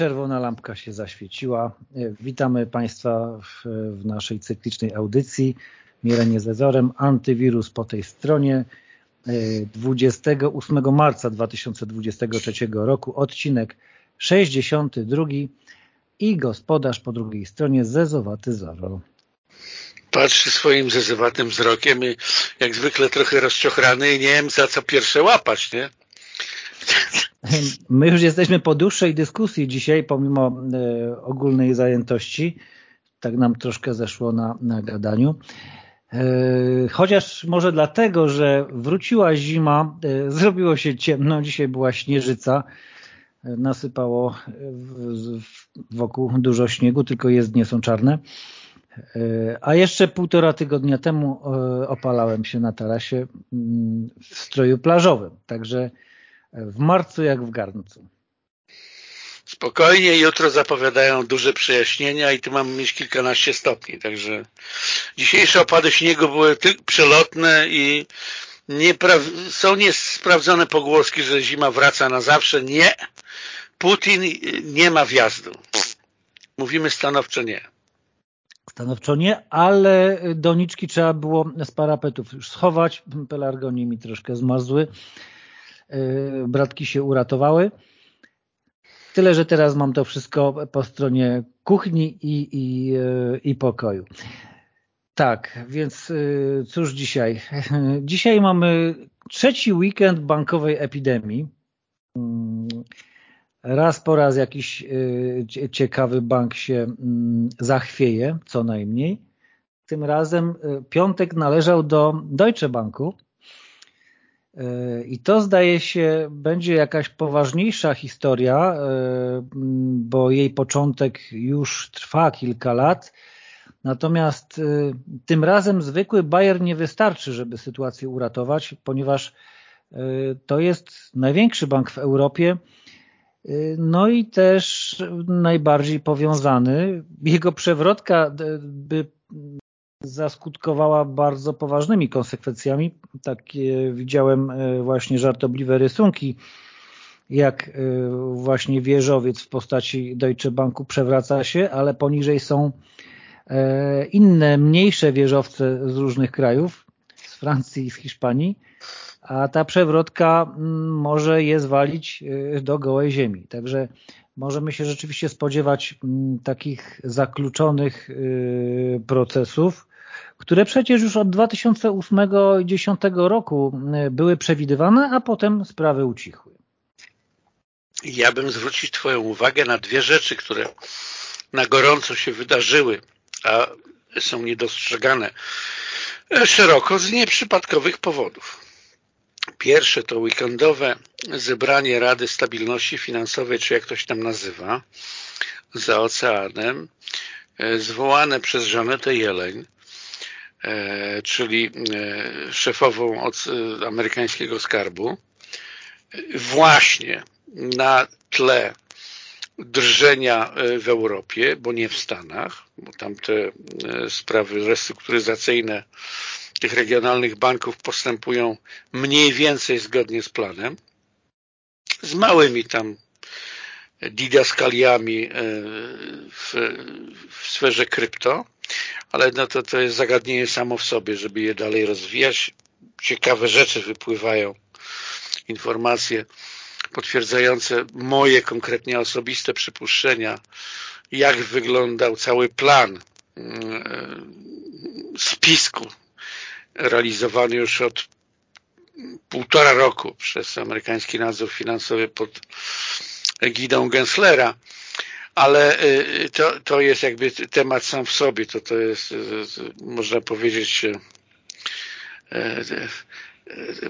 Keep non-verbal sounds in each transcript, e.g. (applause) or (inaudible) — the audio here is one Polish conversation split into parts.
Czerwona lampka się zaświeciła. Witamy Państwa w, w naszej cyklicznej audycji Mielenie zezorem. Antywirus po tej stronie. 28 marca 2023 roku, odcinek 62 i gospodarz po drugiej stronie zezowaty Zoro. Patrzy swoim zezowatym wzrokiem i jak zwykle trochę rozciochrany i nie wiem za co pierwsze łapać, nie? My już jesteśmy po dłuższej dyskusji dzisiaj, pomimo e, ogólnej zajętości. Tak nam troszkę zeszło na, na gadaniu. E, chociaż może dlatego, że wróciła zima, e, zrobiło się ciemno, dzisiaj była śnieżyca, e, nasypało wokół dużo śniegu, tylko jezdnie są czarne. A jeszcze półtora tygodnia temu opalałem się na tarasie mm, w stroju plażowym, także w marcu jak w garncu. Spokojnie, jutro zapowiadają duże przejaśnienia i tu mamy mieć kilkanaście stopni, także dzisiejsze opady śniegu były przelotne i są niesprawdzone pogłoski, że zima wraca na zawsze. Nie, Putin nie ma wjazdu. Mówimy stanowczo nie. Stanowczo nie, ale doniczki trzeba było z parapetów już schować. Pelargonie mi troszkę zmarzły. Yy, bratki się uratowały. Tyle, że teraz mam to wszystko po stronie kuchni i, i, e, i pokoju. Tak, więc e, cóż dzisiaj? (laughs) Dzisiaj mamy trzeci weekend bankowej epidemii. Mm, raz po raz jakiś ciekawy bank się mm, zachwieje, co najmniej. Tym razem piątek należał do Deutsche Banku, i to zdaje się będzie jakaś poważniejsza historia, e, bo jej początek już trwa kilka lat. Natomiast e, tym razem zwykły Bayer nie wystarczy, żeby sytuację uratować, ponieważ e, to jest największy bank w Europie, no i też najbardziej powiązany. Jego przewrotka by zaskutkowała bardzo poważnymi konsekwencjami. Takie widziałem e, właśnie żartobliwe rysunki, jak e, właśnie wieżowiec w postaci Deutsche Banku przewraca się, ale poniżej są e, inne, mniejsze wieżowce z różnych krajów, z Francji i z Hiszpanii, a ta przewrotka może je zwalić do gołej ziemi. Także możemy się rzeczywiście spodziewać takich zakluczonych procesów, które przecież już od 2008 i 2010 roku e, były przewidywane, a potem sprawy ucichły. Ja bym zwrócił Twoją uwagę na dwie rzeczy, które na gorąco się wydarzyły, a są niedostrzegane szeroko z nieprzypadkowych powodów. Pierwsze to weekendowe zebranie Rady Stabilności Finansowej, czy jak to się tam nazywa, za oceanem, e, zwołane przez Żanetę Jeleń, E, czyli e, szefową od e, amerykańskiego skarbu, właśnie na tle drżenia w Europie, bo nie w Stanach, bo tam te sprawy restrukturyzacyjne tych regionalnych banków postępują mniej więcej zgodnie z planem, z małymi tam didaskaliami w, w sferze krypto, ale no to, to jest zagadnienie samo w sobie, żeby je dalej rozwijać. Ciekawe rzeczy wypływają, informacje potwierdzające moje konkretnie osobiste przypuszczenia, jak wyglądał cały plan mm, spisku realizowany już od półtora roku przez amerykański nadzór finansowy pod egidą Genslera ale y, to, to jest jakby temat sam w sobie, to, to jest, można powiedzieć,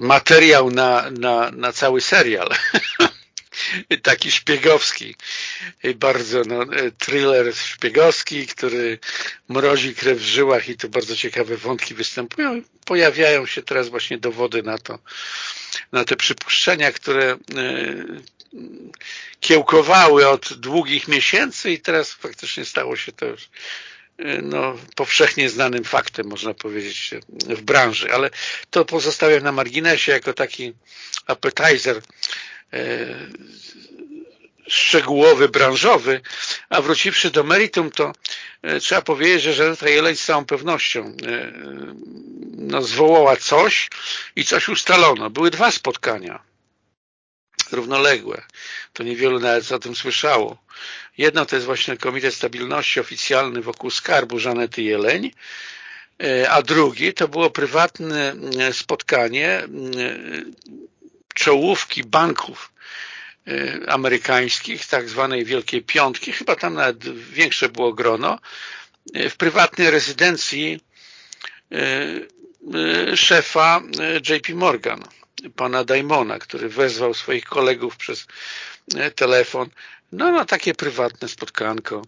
materiał na, na, na cały serial. (laughs) Taki szpiegowski, bardzo no, thriller szpiegowski, który mrozi krew w żyłach i tu bardzo ciekawe wątki występują. Pojawiają się teraz właśnie dowody na to, na te przypuszczenia, które kiełkowały od długich miesięcy i teraz faktycznie stało się to już y, no, powszechnie znanym faktem, można powiedzieć, w branży, ale to pozostawiam na marginesie jako taki appetizer szczegółowy, branżowy, a wróciwszy do meritum, to e, trzeba powiedzieć, że Żaneta Jeleń z całą pewnością e, no, zwołała coś i coś ustalono. Były dwa spotkania równoległe. To niewielu nawet o tym słyszało. Jedno to jest właśnie Komitet Stabilności oficjalny wokół skarbu Żanety Jeleń, e, a drugi to było prywatne spotkanie czołówki banków Y, amerykańskich, tak zwanej Wielkiej Piątki, chyba tam nawet większe było grono, y, w prywatnej rezydencji y, szefa JP Morgan, pana Daimona, który wezwał swoich kolegów przez telefon no na takie prywatne spotkanko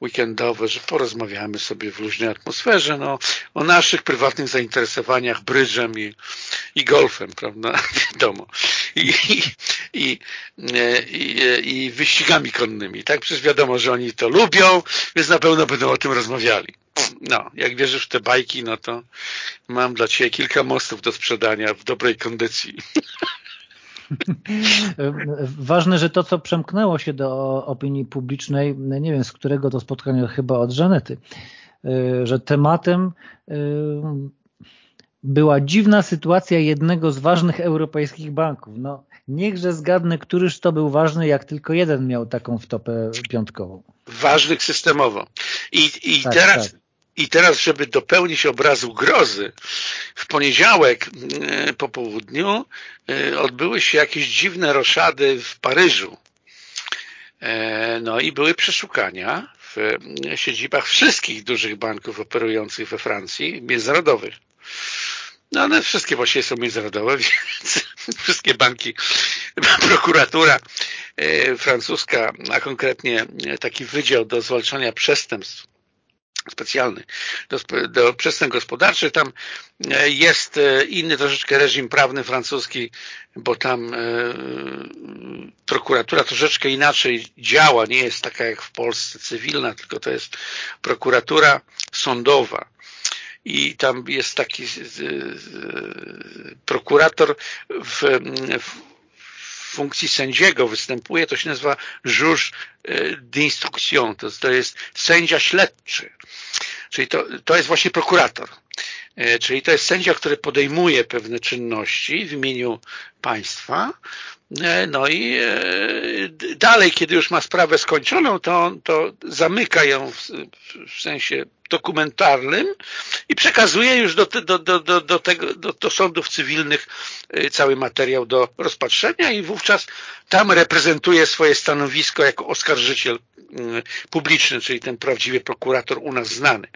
weekendowe, że porozmawiamy sobie w luźnej atmosferze, no, o naszych prywatnych zainteresowaniach brydżem i, i golfem, prawda, (laughs) wiadomo, i, i, i, i, i wyścigami konnymi, tak, przecież wiadomo, że oni to lubią, więc na pewno będą o tym rozmawiali. No, jak wierzysz w te bajki, no to mam dla Ciebie kilka mostów do sprzedania w dobrej kondycji. (laughs) (laughs) Ważne, że to, co przemknęło się do opinii publicznej, nie wiem z którego to spotkania, chyba od Żanety, y, że tematem y, była dziwna sytuacja jednego z ważnych europejskich banków. No, niechże zgadnę, któryż to był ważny, jak tylko jeden miał taką wtopę piątkową. Ważnych systemowo. I, i tak, teraz tak. I teraz, żeby dopełnić obrazu grozy, w poniedziałek e, po południu e, odbyły się jakieś dziwne roszady w Paryżu. E, no i były przeszukania w siedzibach wszystkich dużych banków operujących we Francji, międzynarodowych. No one wszystkie właściwie są międzynarodowe, (laughs) więc wszystkie banki, prokuratura francuska, a konkretnie taki wydział do zwalczania przestępstw specjalny do, do przestępstw gospodarczych. Tam e, jest e, inny troszeczkę reżim prawny francuski, bo tam e, prokuratura troszeczkę inaczej działa, nie jest taka jak w Polsce cywilna, tylko to jest prokuratura sądowa. I tam jest taki prokurator w, w funkcji sędziego występuje, to się nazywa juge d'instruction, to, to jest sędzia śledczy. Czyli to, to jest właśnie prokurator. E, czyli to jest sędzia, który podejmuje pewne czynności w imieniu państwa, no i e, dalej, kiedy już ma sprawę skończoną, to to zamyka ją w, w sensie dokumentarnym i przekazuje już do, do, do, do, do, tego, do, do sądów cywilnych cały materiał do rozpatrzenia i wówczas tam reprezentuje swoje stanowisko jako oskarżyciel publiczny, czyli ten prawdziwy prokurator u nas znany.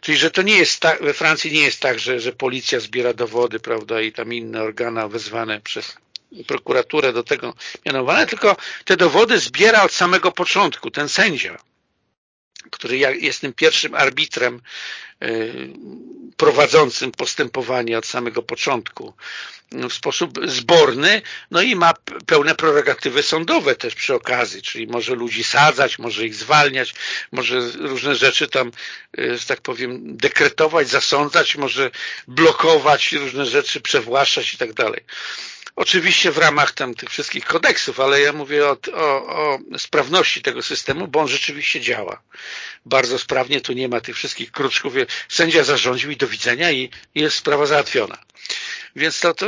Czyli, że to nie jest tak, we Francji nie jest tak, że, że policja zbiera dowody, prawda, i tam inne organa wezwane przez prokuraturę do tego mianowane, tylko te dowody zbiera od samego początku ten sędzia który jest tym pierwszym arbitrem y, prowadzącym postępowanie od samego początku w sposób zborny, no i ma pełne prerogatywy sądowe też przy okazji, czyli może ludzi sadzać, może ich zwalniać, może różne rzeczy tam, y, że tak powiem, dekretować, zasądzać, może blokować różne rzeczy, przewłaszczać i tak dalej. Oczywiście w ramach tam tych wszystkich kodeksów, ale ja mówię o, o, o, sprawności tego systemu, bo on rzeczywiście działa. Bardzo sprawnie, tu nie ma tych wszystkich kruczków. Sędzia zarządził i do widzenia i jest sprawa załatwiona. Więc to, to,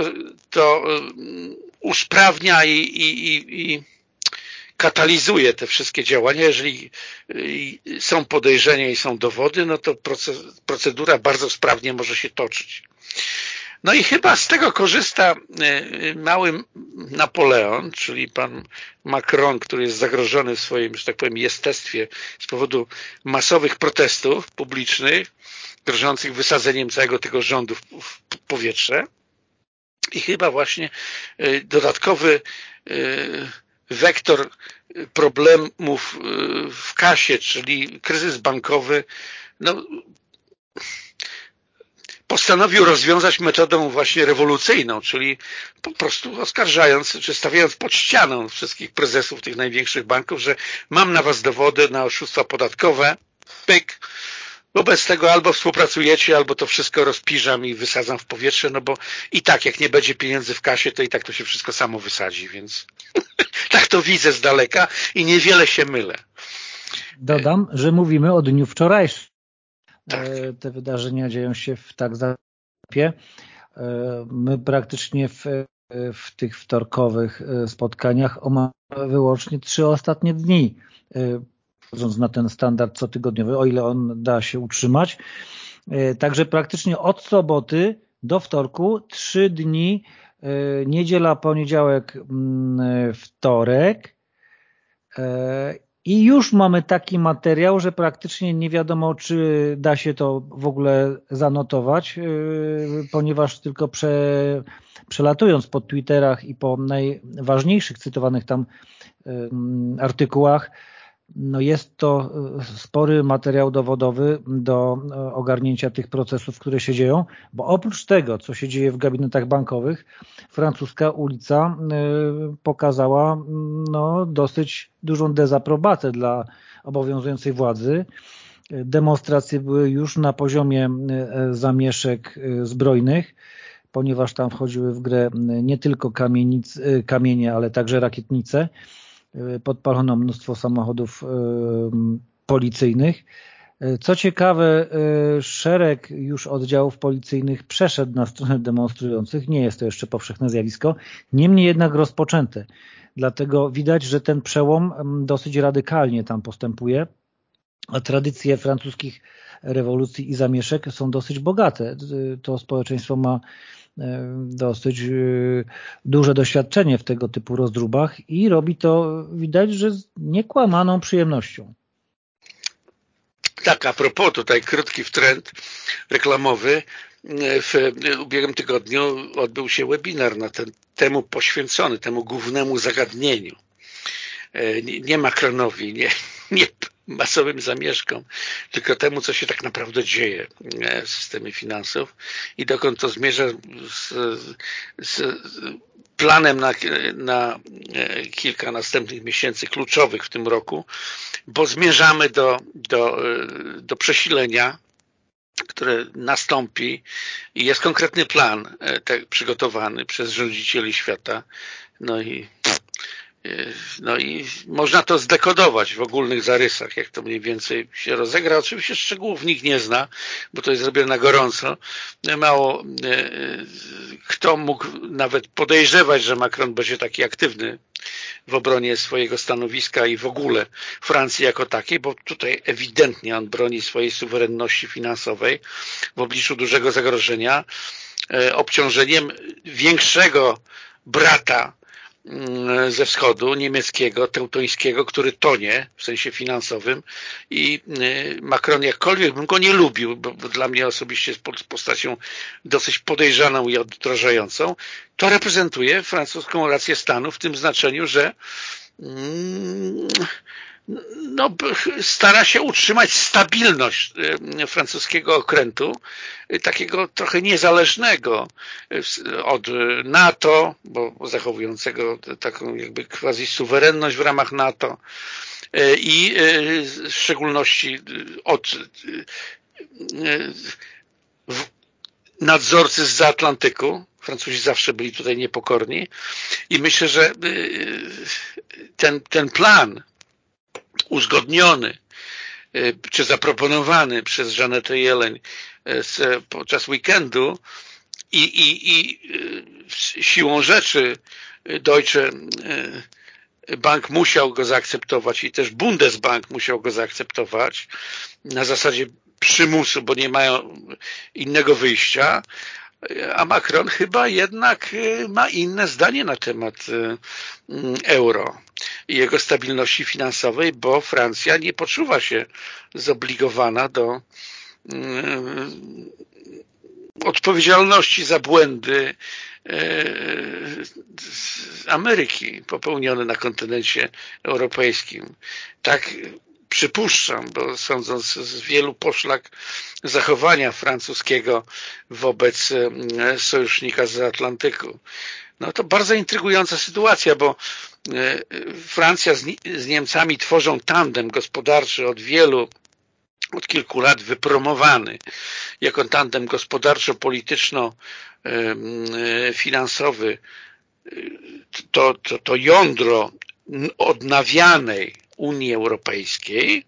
to um, usprawnia i, i, i, i katalizuje te wszystkie działania. Jeżeli są podejrzenia i są dowody, no to procedura bardzo sprawnie może się toczyć. No i chyba z tego korzysta e, mały Napoleon, czyli pan Macron, który jest zagrożony w swoim, że tak powiem, jestestwie z powodu masowych protestów publicznych, grożących wysadzeniem całego tego rządu w powietrze. I chyba właśnie e, dodatkowy e, wektor problemów w kasie, czyli kryzys bankowy, no, postanowił rozwiązać metodą właśnie rewolucyjną, czyli po prostu oskarżając, czy stawiając pod ścianą wszystkich prezesów tych największych banków, że mam na was dowody na oszustwa podatkowe, pyk, Wobec tego albo współpracujecie, albo to wszystko rozpiżam i wysadzam w powietrze, no bo i tak jak nie będzie pieniędzy w kasie, to i tak to się wszystko samo wysadzi, więc (laughs) tak to widzę z daleka i niewiele się mylę. Dodam, że mówimy o dniu wczorajszym. Tak. Te wydarzenia dzieją się w tak zapie. My praktycznie w, w tych wtorkowych spotkaniach omawiamy wyłącznie trzy ostatnie dni, wchodząc na ten standard cotygodniowy, o ile on da się utrzymać. Także praktycznie od soboty do wtorku trzy dni, niedziela, poniedziałek, mm, wtorek i już mamy taki materiał, że praktycznie nie wiadomo, czy da się to w ogóle zanotować, yy, ponieważ tylko prze, przelatując po Twitterach i po najważniejszych cytowanych tam artykułach, no jest to e, spory materiał dowodowy do e, ogarnięcia tych procesów, które się dzieją, bo oprócz tego, co się dzieje w gabinetach bankowych, francuska ulica e, pokazała no, dosyć dużą dezaprobatę dla obowiązującej władzy. Demonstracje były już na poziomie zamieszek zbrojnych, ponieważ tam wchodziły w grę nie tylko kamienic, kamienie, ale także rakietnice. Y, podpalono mnóstwo samochodów y, policyjnych. Y, co ciekawe, szereg już oddziałów policyjnych przeszedł na stronę demonstrujących. Nie jest to jeszcze powszechne zjawisko, niemniej jednak rozpoczęte. Dlatego widać, że ten przełom dosyć radykalnie tam postępuje. A tradycje francuskich rewolucji i zamieszek są dosyć bogate. To społeczeństwo ma dosyć e, duże doświadczenie w tego typu rozdrubach i robi to, widać, że z niekłamaną przyjemnością. Tak, a propos, tutaj krótki trend reklamowy. W ubiegłym tygodniu odbył się webinar na ten temu poświęcony, temu głównemu zagadnieniu. E, nie Macronowi, nie, nie masowym zamieszkom, tylko temu, co się tak naprawdę dzieje w systemie finansów i dokąd to zmierza z, z planem na, na kilka następnych miesięcy kluczowych w tym roku, bo zmierzamy do, do, do przesilenia które nastąpi i jest konkretny plan tak, przygotowany przez rządzicieli świata. No i no i można to zdekodować w ogólnych zarysach, jak to mniej więcej się rozegra. Oczywiście szczegółów nikt nie zna, bo to jest zrobione na gorąco. Mało e, kto mógł nawet podejrzewać, że Macron będzie taki aktywny w obronie swojego stanowiska i w ogóle Francji jako takiej, bo tutaj ewidentnie on broni swojej suwerenności finansowej w obliczu dużego zagrożenia, obciążeniem większego brata ze wschodu, niemieckiego, teutońskiego, który tonie w sensie finansowym i y, Macron jakkolwiek bym go nie lubił, bo, dla mnie osobiście jest postacią dosyć podejrzaną i oddrażającą, to reprezentuje francuską rację stanu w tym znaczeniu, że mm, no, stara się utrzymać stabilność e, francuskiego okrętu, e, takiego trochę niezależnego e, od NATO, bo zachowującego taką jakby quasi suwerenność w ramach NATO i w szczególności od nadzorcy z Atlantyku. Francuzi zawsze byli tutaj niepokorni i myślę, że ten, ten plan uzgodniony y, czy zaproponowany przez Żanetę Jeleń y, podczas weekendu i, i, i siłą rzeczy Deutsche Bank musiał go zaakceptować i też Bundesbank musiał go zaakceptować na zasadzie przymusu, bo nie mają innego wyjścia, a Macron chyba jednak ma inne zdanie na temat euro i jego stabilności finansowej, bo Francja nie poczuwa się zobligowana do mm, odpowiedzialności za błędy e, Ameryki popełnione na kontynencie europejskim. Tak przypuszczam, bo sądząc z wielu poszlak zachowania francuskiego wobec e, sojusznika z Atlantyku. No to bardzo intrygująca sytuacja, bo Francja z Niemcami tworzą tandem gospodarczy od wielu od kilku lat wypromowany jako tandem gospodarczo-polityczno-finansowy to, to, to jądro odnawianej Unii Europejskiej,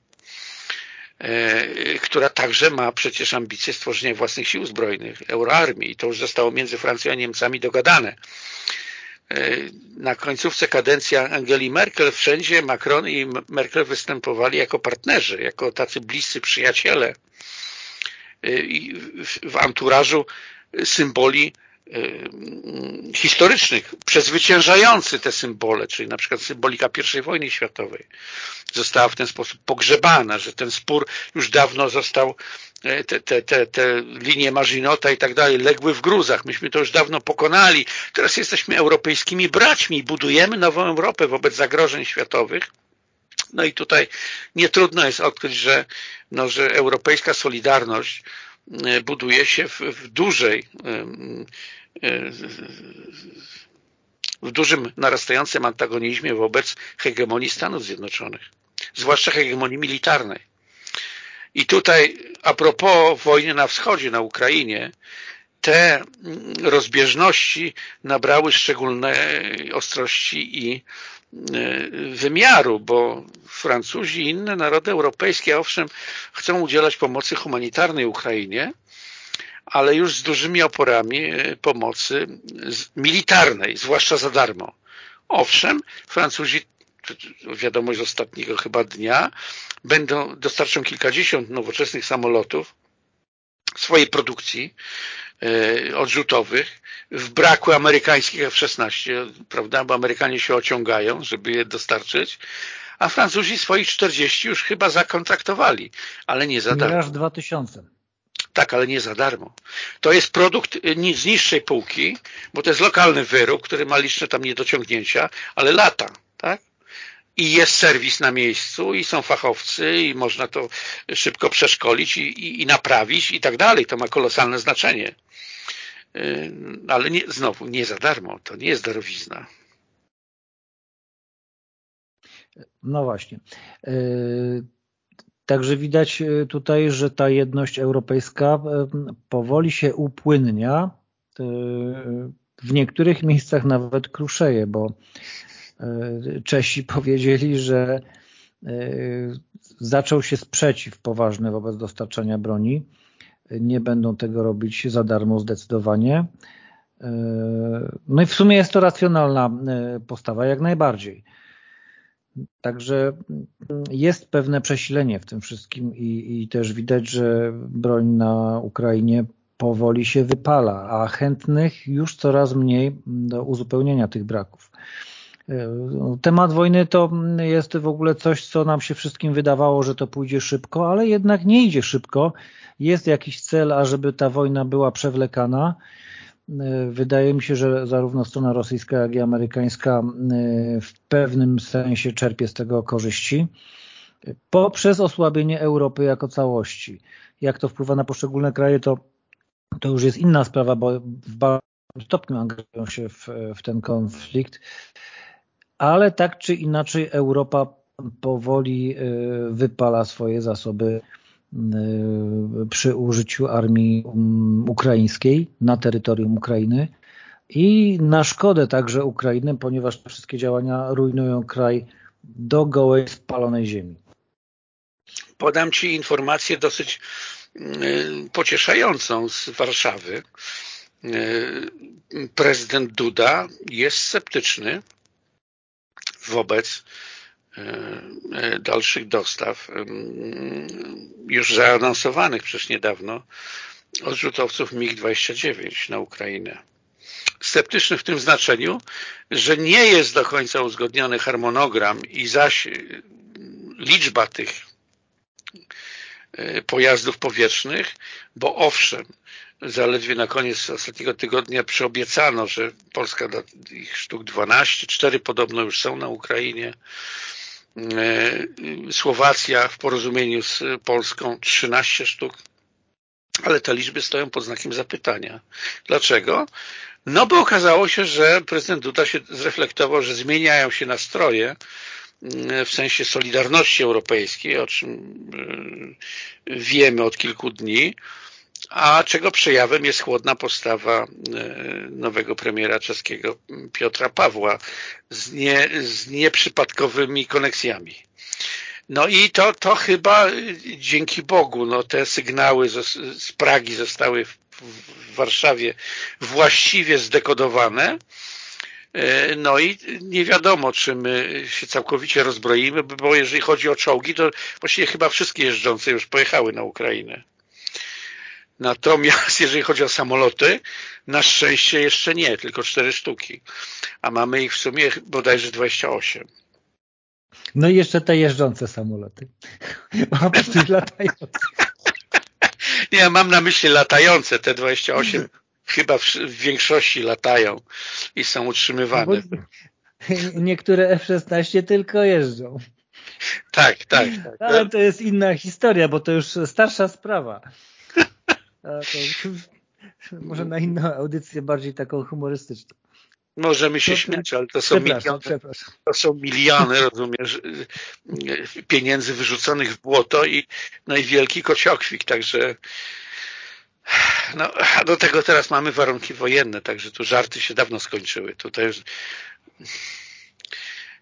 e, która także ma przecież ambicje stworzenia własnych sił zbrojnych, euroarmii. I to już zostało między Francją a Niemcami dogadane. E, na końcówce kadencji Angeli Merkel wszędzie Macron i Merkel występowali jako partnerzy, jako tacy bliscy przyjaciele. E, w anturażu symboli historycznych, przezwyciężający te symbole, czyli na przykład symbolika I wojny światowej została w ten sposób pogrzebana, że ten spór już dawno został, e, te, te, te, te linie Marzinota i tak dalej legły w gruzach. Myśmy to już dawno pokonali. Teraz jesteśmy europejskimi braćmi, budujemy nową Europę wobec zagrożeń światowych. No i tutaj nie trudno jest odkryć, że, no, że europejska solidarność buduje się w, w dużej e, w dużym narastającym antagonizmie wobec hegemonii Stanów Zjednoczonych, zwłaszcza hegemonii militarnej. I tutaj a propos wojny na wschodzie, na Ukrainie, te rozbieżności nabrały szczególnej ostrości i E, wymiaru, bo Francuzi i inne narody europejskie owszem chcą udzielać pomocy humanitarnej Ukrainie, ale już z dużymi oporami e, pomocy militarnej, zwłaszcza za darmo. Owszem, Francuzi, wiadomość z ostatniego chyba dnia, będą dostarczą kilkadziesiąt nowoczesnych samolotów swojej produkcji E, odrzutowych w braku amerykańskich F-16, prawda, bo Amerykanie się ociągają, żeby je dostarczyć, a Francuzi swoich 40 już chyba zakontraktowali, ale nie za darmo. Miraż 2000. Tak, ale nie za darmo. To jest produkt e, z niższej półki, bo to jest lokalny wyrób, który ma liczne tam niedociągnięcia, ale lata, tak? I jest serwis na miejscu i są fachowcy i można to szybko przeszkolić i, i, i naprawić i tak dalej. To ma kolosalne znaczenie. Ale nie, znowu, nie za darmo. To nie jest darowizna. No właśnie. Y, także widać y, tutaj, że ta jedność europejska powoli się upłynnia. W niektórych miejscach nawet kruszeje, bo Czesi (laughs) powiedzieli, że zaczął się sprzeciw poważny wobec dostarczania broni nie będą tego robić za darmo zdecydowanie. E, no i w sumie jest to racjonalna e, postawa, jak najbardziej. Także jest pewne przesilenie w tym wszystkim i, i też widać, że broń na Ukrainie powoli się wypala, a chętnych już coraz mniej do uzupełnienia tych braków. E, temat wojny to jest w ogóle coś, co nam się wszystkim wydawało, że to pójdzie szybko, ale jednak nie idzie szybko jest jakiś cel, ażeby ta wojna była przewlekana. E, wydaje mi się, że zarówno strona rosyjska, jak i amerykańska e, w pewnym sensie czerpie z tego korzyści poprzez osłabienie Europy jako całości. Jak to wpływa na poszczególne kraje, to, to już jest inna sprawa, bo w bardzo stopniu angażują się w, w ten konflikt, ale tak czy inaczej Europa powoli e, wypala swoje zasoby Y, przy użyciu armii um, ukraińskiej na terytorium Ukrainy i na szkodę także Ukrainy, ponieważ wszystkie działania rujnują kraj do gołej, spalonej ziemi. Podam Ci informację dosyć y, pocieszającą z Warszawy. Y, prezydent Duda jest sceptyczny wobec E, e, dalszych dostaw już zaanonsowanych przecież niedawno odrzutowców MiG-29 na Ukrainę. Sceptyczny w tym znaczeniu, że nie jest do końca uzgodniony harmonogram i zaś liczba tych e, pojazdów powietrznych, bo owszem, zaledwie na koniec ostatniego tygodnia przyobiecano, że Polska da ich sztuk 12, 4 podobno już są na Ukrainie, E, Słowacja w porozumieniu z Polską 13 sztuk, ale te liczby stoją pod znakiem zapytania. Dlaczego? No bo okazało się, że prezydent Duda się zreflektował, że zmieniają się nastroje mm, w sensie Solidarności Europejskiej, o czym e, wiemy od kilku dni a czego przejawem jest chłodna postawa e, nowego premiera czeskiego Piotra Pawła z, nie, z nieprzypadkowymi koneksjami. No i to, to chyba dzięki Bogu no, te sygnały z, z Pragi zostały w, w Warszawie właściwie zdekodowane e, no i nie wiadomo, czy my się całkowicie rozbroimy, bo jeżeli chodzi o czołgi, to właściwie chyba wszystkie jeżdżące już pojechały na Ukrainę. Natomiast (laughs) jeżeli chodzi o samoloty, na szczęście jeszcze nie, tylko cztery sztuki. A mamy ich w sumie bodajże 28. No i jeszcze te jeżdżące samoloty. (laughs) Oprócz tych latających. (laughs) Nie, mam na myśli latające. Te 28 chyba w, większości latają i są utrzymywane. No niektóre F-16 tylko jeżdżą. Tak, tak, tak. Ale to jest inna historia, bo to już starsza sprawa. (laughs) może na inną audycję bardziej taką humorystyczną. Możemy się śmiać, ale to są, miliony, to są miliony, rozumiesz, pieniędzy wyrzuconych w błoto i najwielki kociokwik, także no, a do tego teraz mamy warunki wojenne, także tu żarty się dawno skończyły. Tutaj już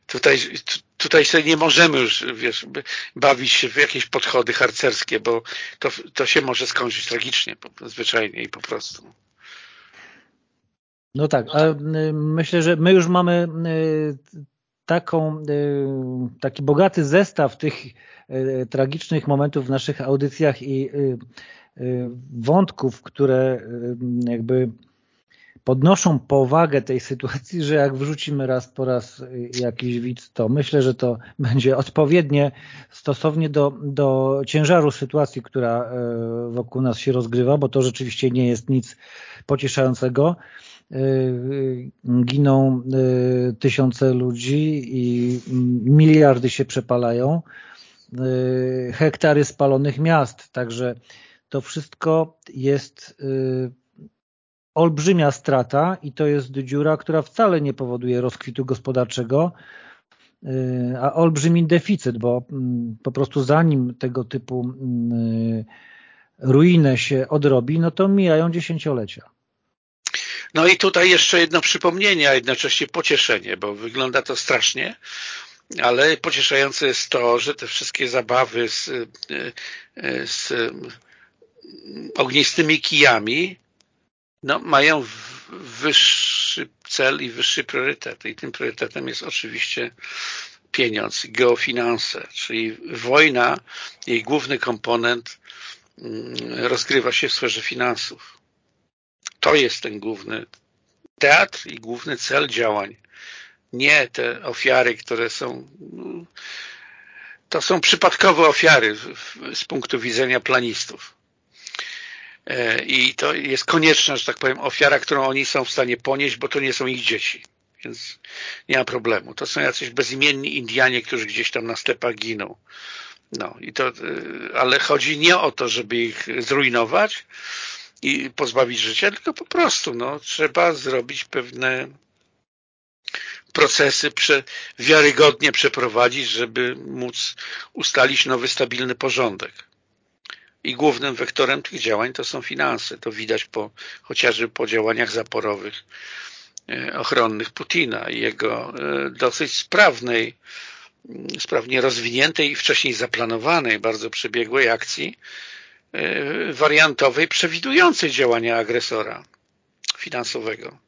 Tutaj, tutaj sobie nie możemy już wiesz, bawić się w jakieś podchody harcerskie, bo to, to się może skończyć tragicznie, zwyczajnie i po prostu. No tak, a y, myślę, że my już mamy y, taką, y, taki bogaty zestaw tych tragicznych momentów w naszych audycjach i wątków, które jakby podnoszą powagę tej sytuacji, że jak wrzucimy raz po raz jakiś widz, to myślę, że to będzie odpowiednie stosownie do, do ciężaru sytuacji, która e, wokół nas się rozgrywa, bo to rzeczywiście nie jest nic pocieszającego. E, giną e, tysiące ludzi i miliardy się przepalają, hektary spalonych miast, także to wszystko jest olbrzymia strata i to jest dziura, która wcale nie powoduje rozkwitu gospodarczego, y, a olbrzymi deficyt, bo mm, po prostu zanim tego typu mm, ruinę się odrobi, no to mijają dziesięciolecia. No i tutaj jeszcze jedno przypomnienie, a jednocześnie pocieszenie, bo wygląda to strasznie, ale pocieszające jest to, że te wszystkie zabawy z, y, y, z ognistymi kijami no, mają wyższy cel i wyższy priorytet. I tym priorytetem jest oczywiście pieniądz, geofinanse, czyli wojna, jej główny komponent mm, rozgrywa się w sferze finansów. To jest ten główny teatr i główny cel działań. Nie te ofiary, które są to są przypadkowe ofiary z punktu widzenia planistów. E, i to jest konieczna, że tak powiem, ofiara, którą oni są w stanie ponieść, bo to nie są ich dzieci. Więc nie ma problemu. To są jacyś bezimienni Indianie, którzy gdzieś tam na stepach giną. No, i to, e, ale chodzi nie o to, żeby ich zrujnować i pozbawić życia, tylko po prostu no, trzeba zrobić pewne procesy prze, wiarygodnie przeprowadzić, żeby móc ustalić nowy, stabilny porządek i głównym wektorem tych działań to są finanse. To widać po, chociażby po działaniach zaporowych e, ochronnych Putina i jego e, dosyć sprawnej, mm, sprawnie rozwiniętej i wcześniej zaplanowanej, bardzo przebiegłej akcji e, wariantowej, przewidującej działania agresora finansowego.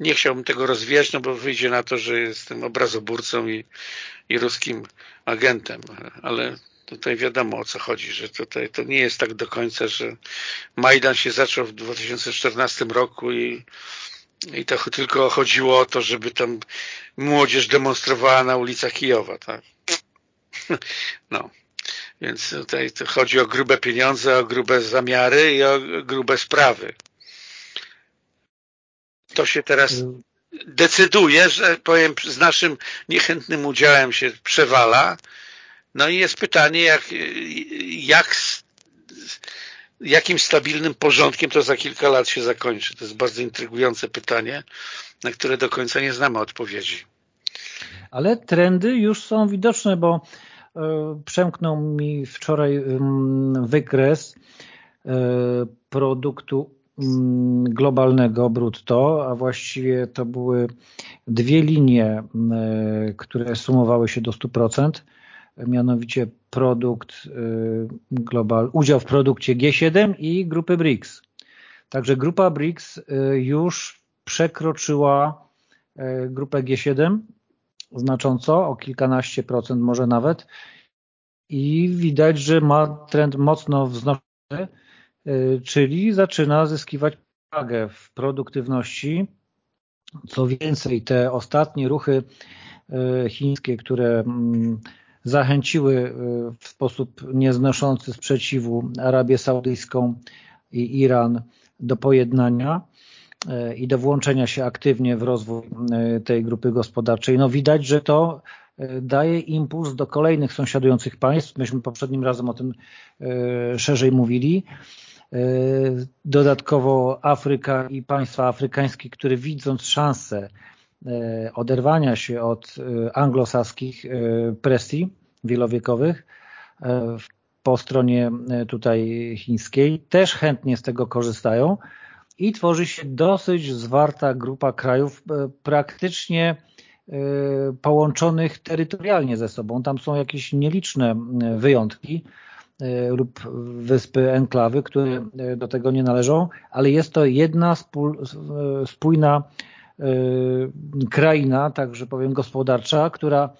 Nie chciałbym tego rozwijać, no bo wyjdzie na to, że jestem obrazoburcą i, i ruskim agentem, ale Tutaj wiadomo o co chodzi, że tutaj to nie jest tak do końca, że Majdan się zaczął w 2014 roku i, i to tylko chodziło o to, żeby tam młodzież demonstrowała na ulicach Kijowa, tak? (laughs) No. Więc tutaj chodzi o grube pieniądze, o grube zamiary i o grube sprawy. To się teraz decyduje, że powiem z naszym niechętnym udziałem się przewala, no i jest pytanie, jak, jak jakim stabilnym porządkiem to za kilka lat się zakończy. To jest bardzo intrygujące pytanie, na które do końca nie znamy odpowiedzi. Ale trendy już są widoczne, bo e, przemknął mi wczoraj wykres produktu mm, globalnego brutto, a właściwie to były dwie linie, które sumowały się do 100%, mianowicie produkt global, udział w produkcie G7 i grupy BRICS. Także grupa BRICS już przekroczyła grupę G7 znacząco, o kilkanaście procent może nawet i widać, że ma trend mocno wznoszony, y, czyli zaczyna zyskiwać wagę w produktywności. Co więcej, te ostatnie ruchy y, chińskie, które mm, zachęciły y, w sposób nieznoszący sprzeciwu Arabię Saudyjską i Iran do pojednania, i do włączenia się aktywnie w rozwój e, tej grupy gospodarczej. No widać, że to daje impuls do kolejnych sąsiadujących państw. Myśmy poprzednim razem o tym szerzej mówili. Dodatkowo Afryka i państwa afrykańskie, które widząc szansę oderwania się od anglosaskich presji wielowiekowych po stronie tutaj chińskiej, też chętnie z tego korzystają i tworzy się dosyć zwarta grupa krajów e, praktycznie e, połączonych terytorialnie ze sobą. Tam są jakieś nieliczne wyjątki e, lub wyspy, enklawy, które do tego nie należą, ale jest to jedna spójna kraina, także powiem gospodarcza, która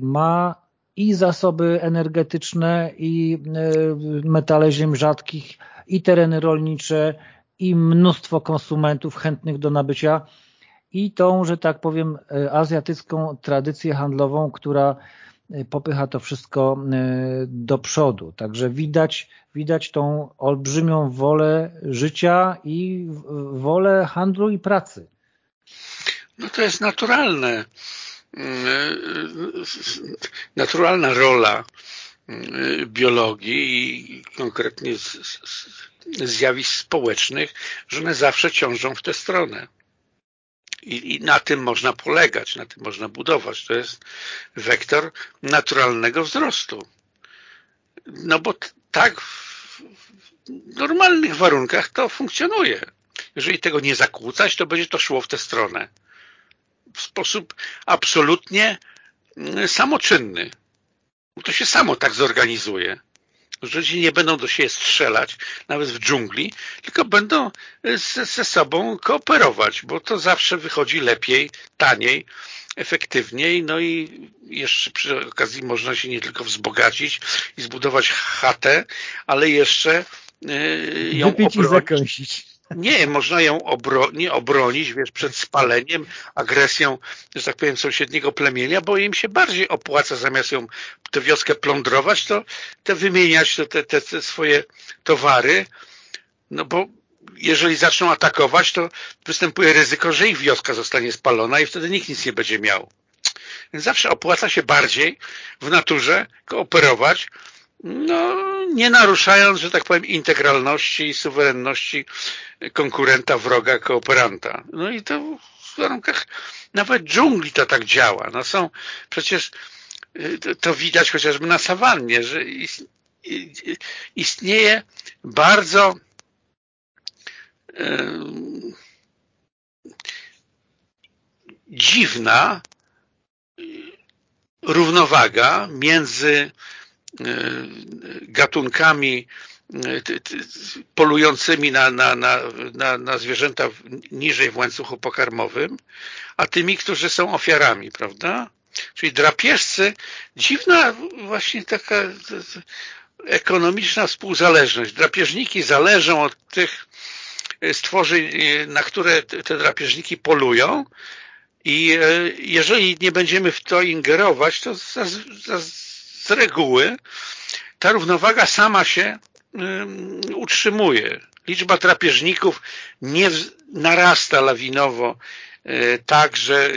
ma i zasoby energetyczne, i metale ziem rzadkich, i tereny rolnicze, i mnóstwo konsumentów chętnych do nabycia i tą, że tak powiem, e, azjatycką tradycję handlową, która e, popycha to wszystko e, do przodu. Także widać, widać tą olbrzymią wolę życia i wolę handlu i pracy. No to jest naturalne. Naturalna rola biologii i konkretnie zjawisk społecznych, że one zawsze ciążą w tę stronę. I, I, na tym można polegać, na tym można budować. To jest wektor naturalnego wzrostu. No bo tak w normalnych warunkach to funkcjonuje. Jeżeli tego nie zakłócać, to będzie to szło w tę stronę. W sposób absolutnie mm, samoczynny. To się samo tak zorganizuje że ludzie nie będą do siebie strzelać, nawet w dżungli, tylko będą ze, ze sobą kooperować, bo to zawsze wychodzi lepiej, taniej, efektywniej, no i jeszcze przy okazji można się nie tylko wzbogacić i zbudować chatę, ale jeszcze yy, ją Wypić obronić. Nie, można ją obro nie obronić wiesz, przed spaleniem, agresją, że tak powiem, sąsiedniego plemienia, bo im się bardziej opłaca zamiast ją tę wioskę plądrować, to te wymieniać te, te, te swoje towary, no bo jeżeli zaczną atakować, to występuje ryzyko, że ich wioska zostanie spalona i wtedy nikt nic nie będzie miał. Więc zawsze opłaca się bardziej w naturze kooperować, no, nie naruszając, że tak powiem, integralności i suwerenności konkurenta, wroga, kooperanta. No i to w warunkach nawet dżungli to tak działa. No są przecież y, to widać chociażby na sawannie, że istnieje bardzo dziwna równowaga między gatunkami polującymi na, na, na, na, zwierzęta niżej w łańcuchu pokarmowym, a tymi, którzy są ofiarami, prawda? Czyli drapieżcy, dziwna właśnie taka ekonomiczna współzależność. Drapieżniki zależą od tych stworzeń, na które te drapieżniki polują i e, jeżeli nie będziemy w to ingerować, to z, reguły ta równowaga sama się utrzymuje. Liczba drapieżników nie narasta lawinowo e, tak, że e,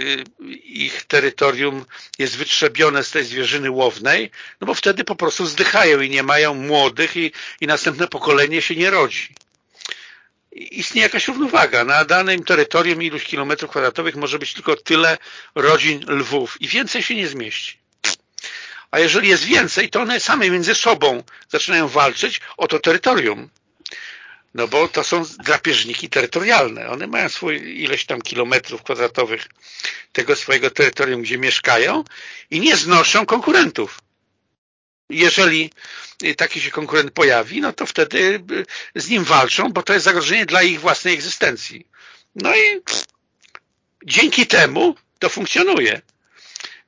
ich terytorium jest wytrzebione z tej zwierzyny łownej, no bo wtedy po prostu zdychają i nie mają młodych i, i następne pokolenie się nie rodzi. Istnieje jakaś równowaga. Na danym terytorium iluś kilometrów kwadratowych może być tylko tyle rodzin lwów i więcej się nie zmieści. A jeżeli jest więcej, to one same między sobą zaczynają walczyć o to terytorium. No bo to są drapieżniki terytorialne. One mają swój ileś tam kilometrów kwadratowych tego swojego terytorium, gdzie mieszkają i nie znoszą konkurentów. Jeżeli taki się konkurent pojawi, no to wtedy z nim walczą, bo to jest zagrożenie dla ich własnej egzystencji. No i dzięki temu to funkcjonuje.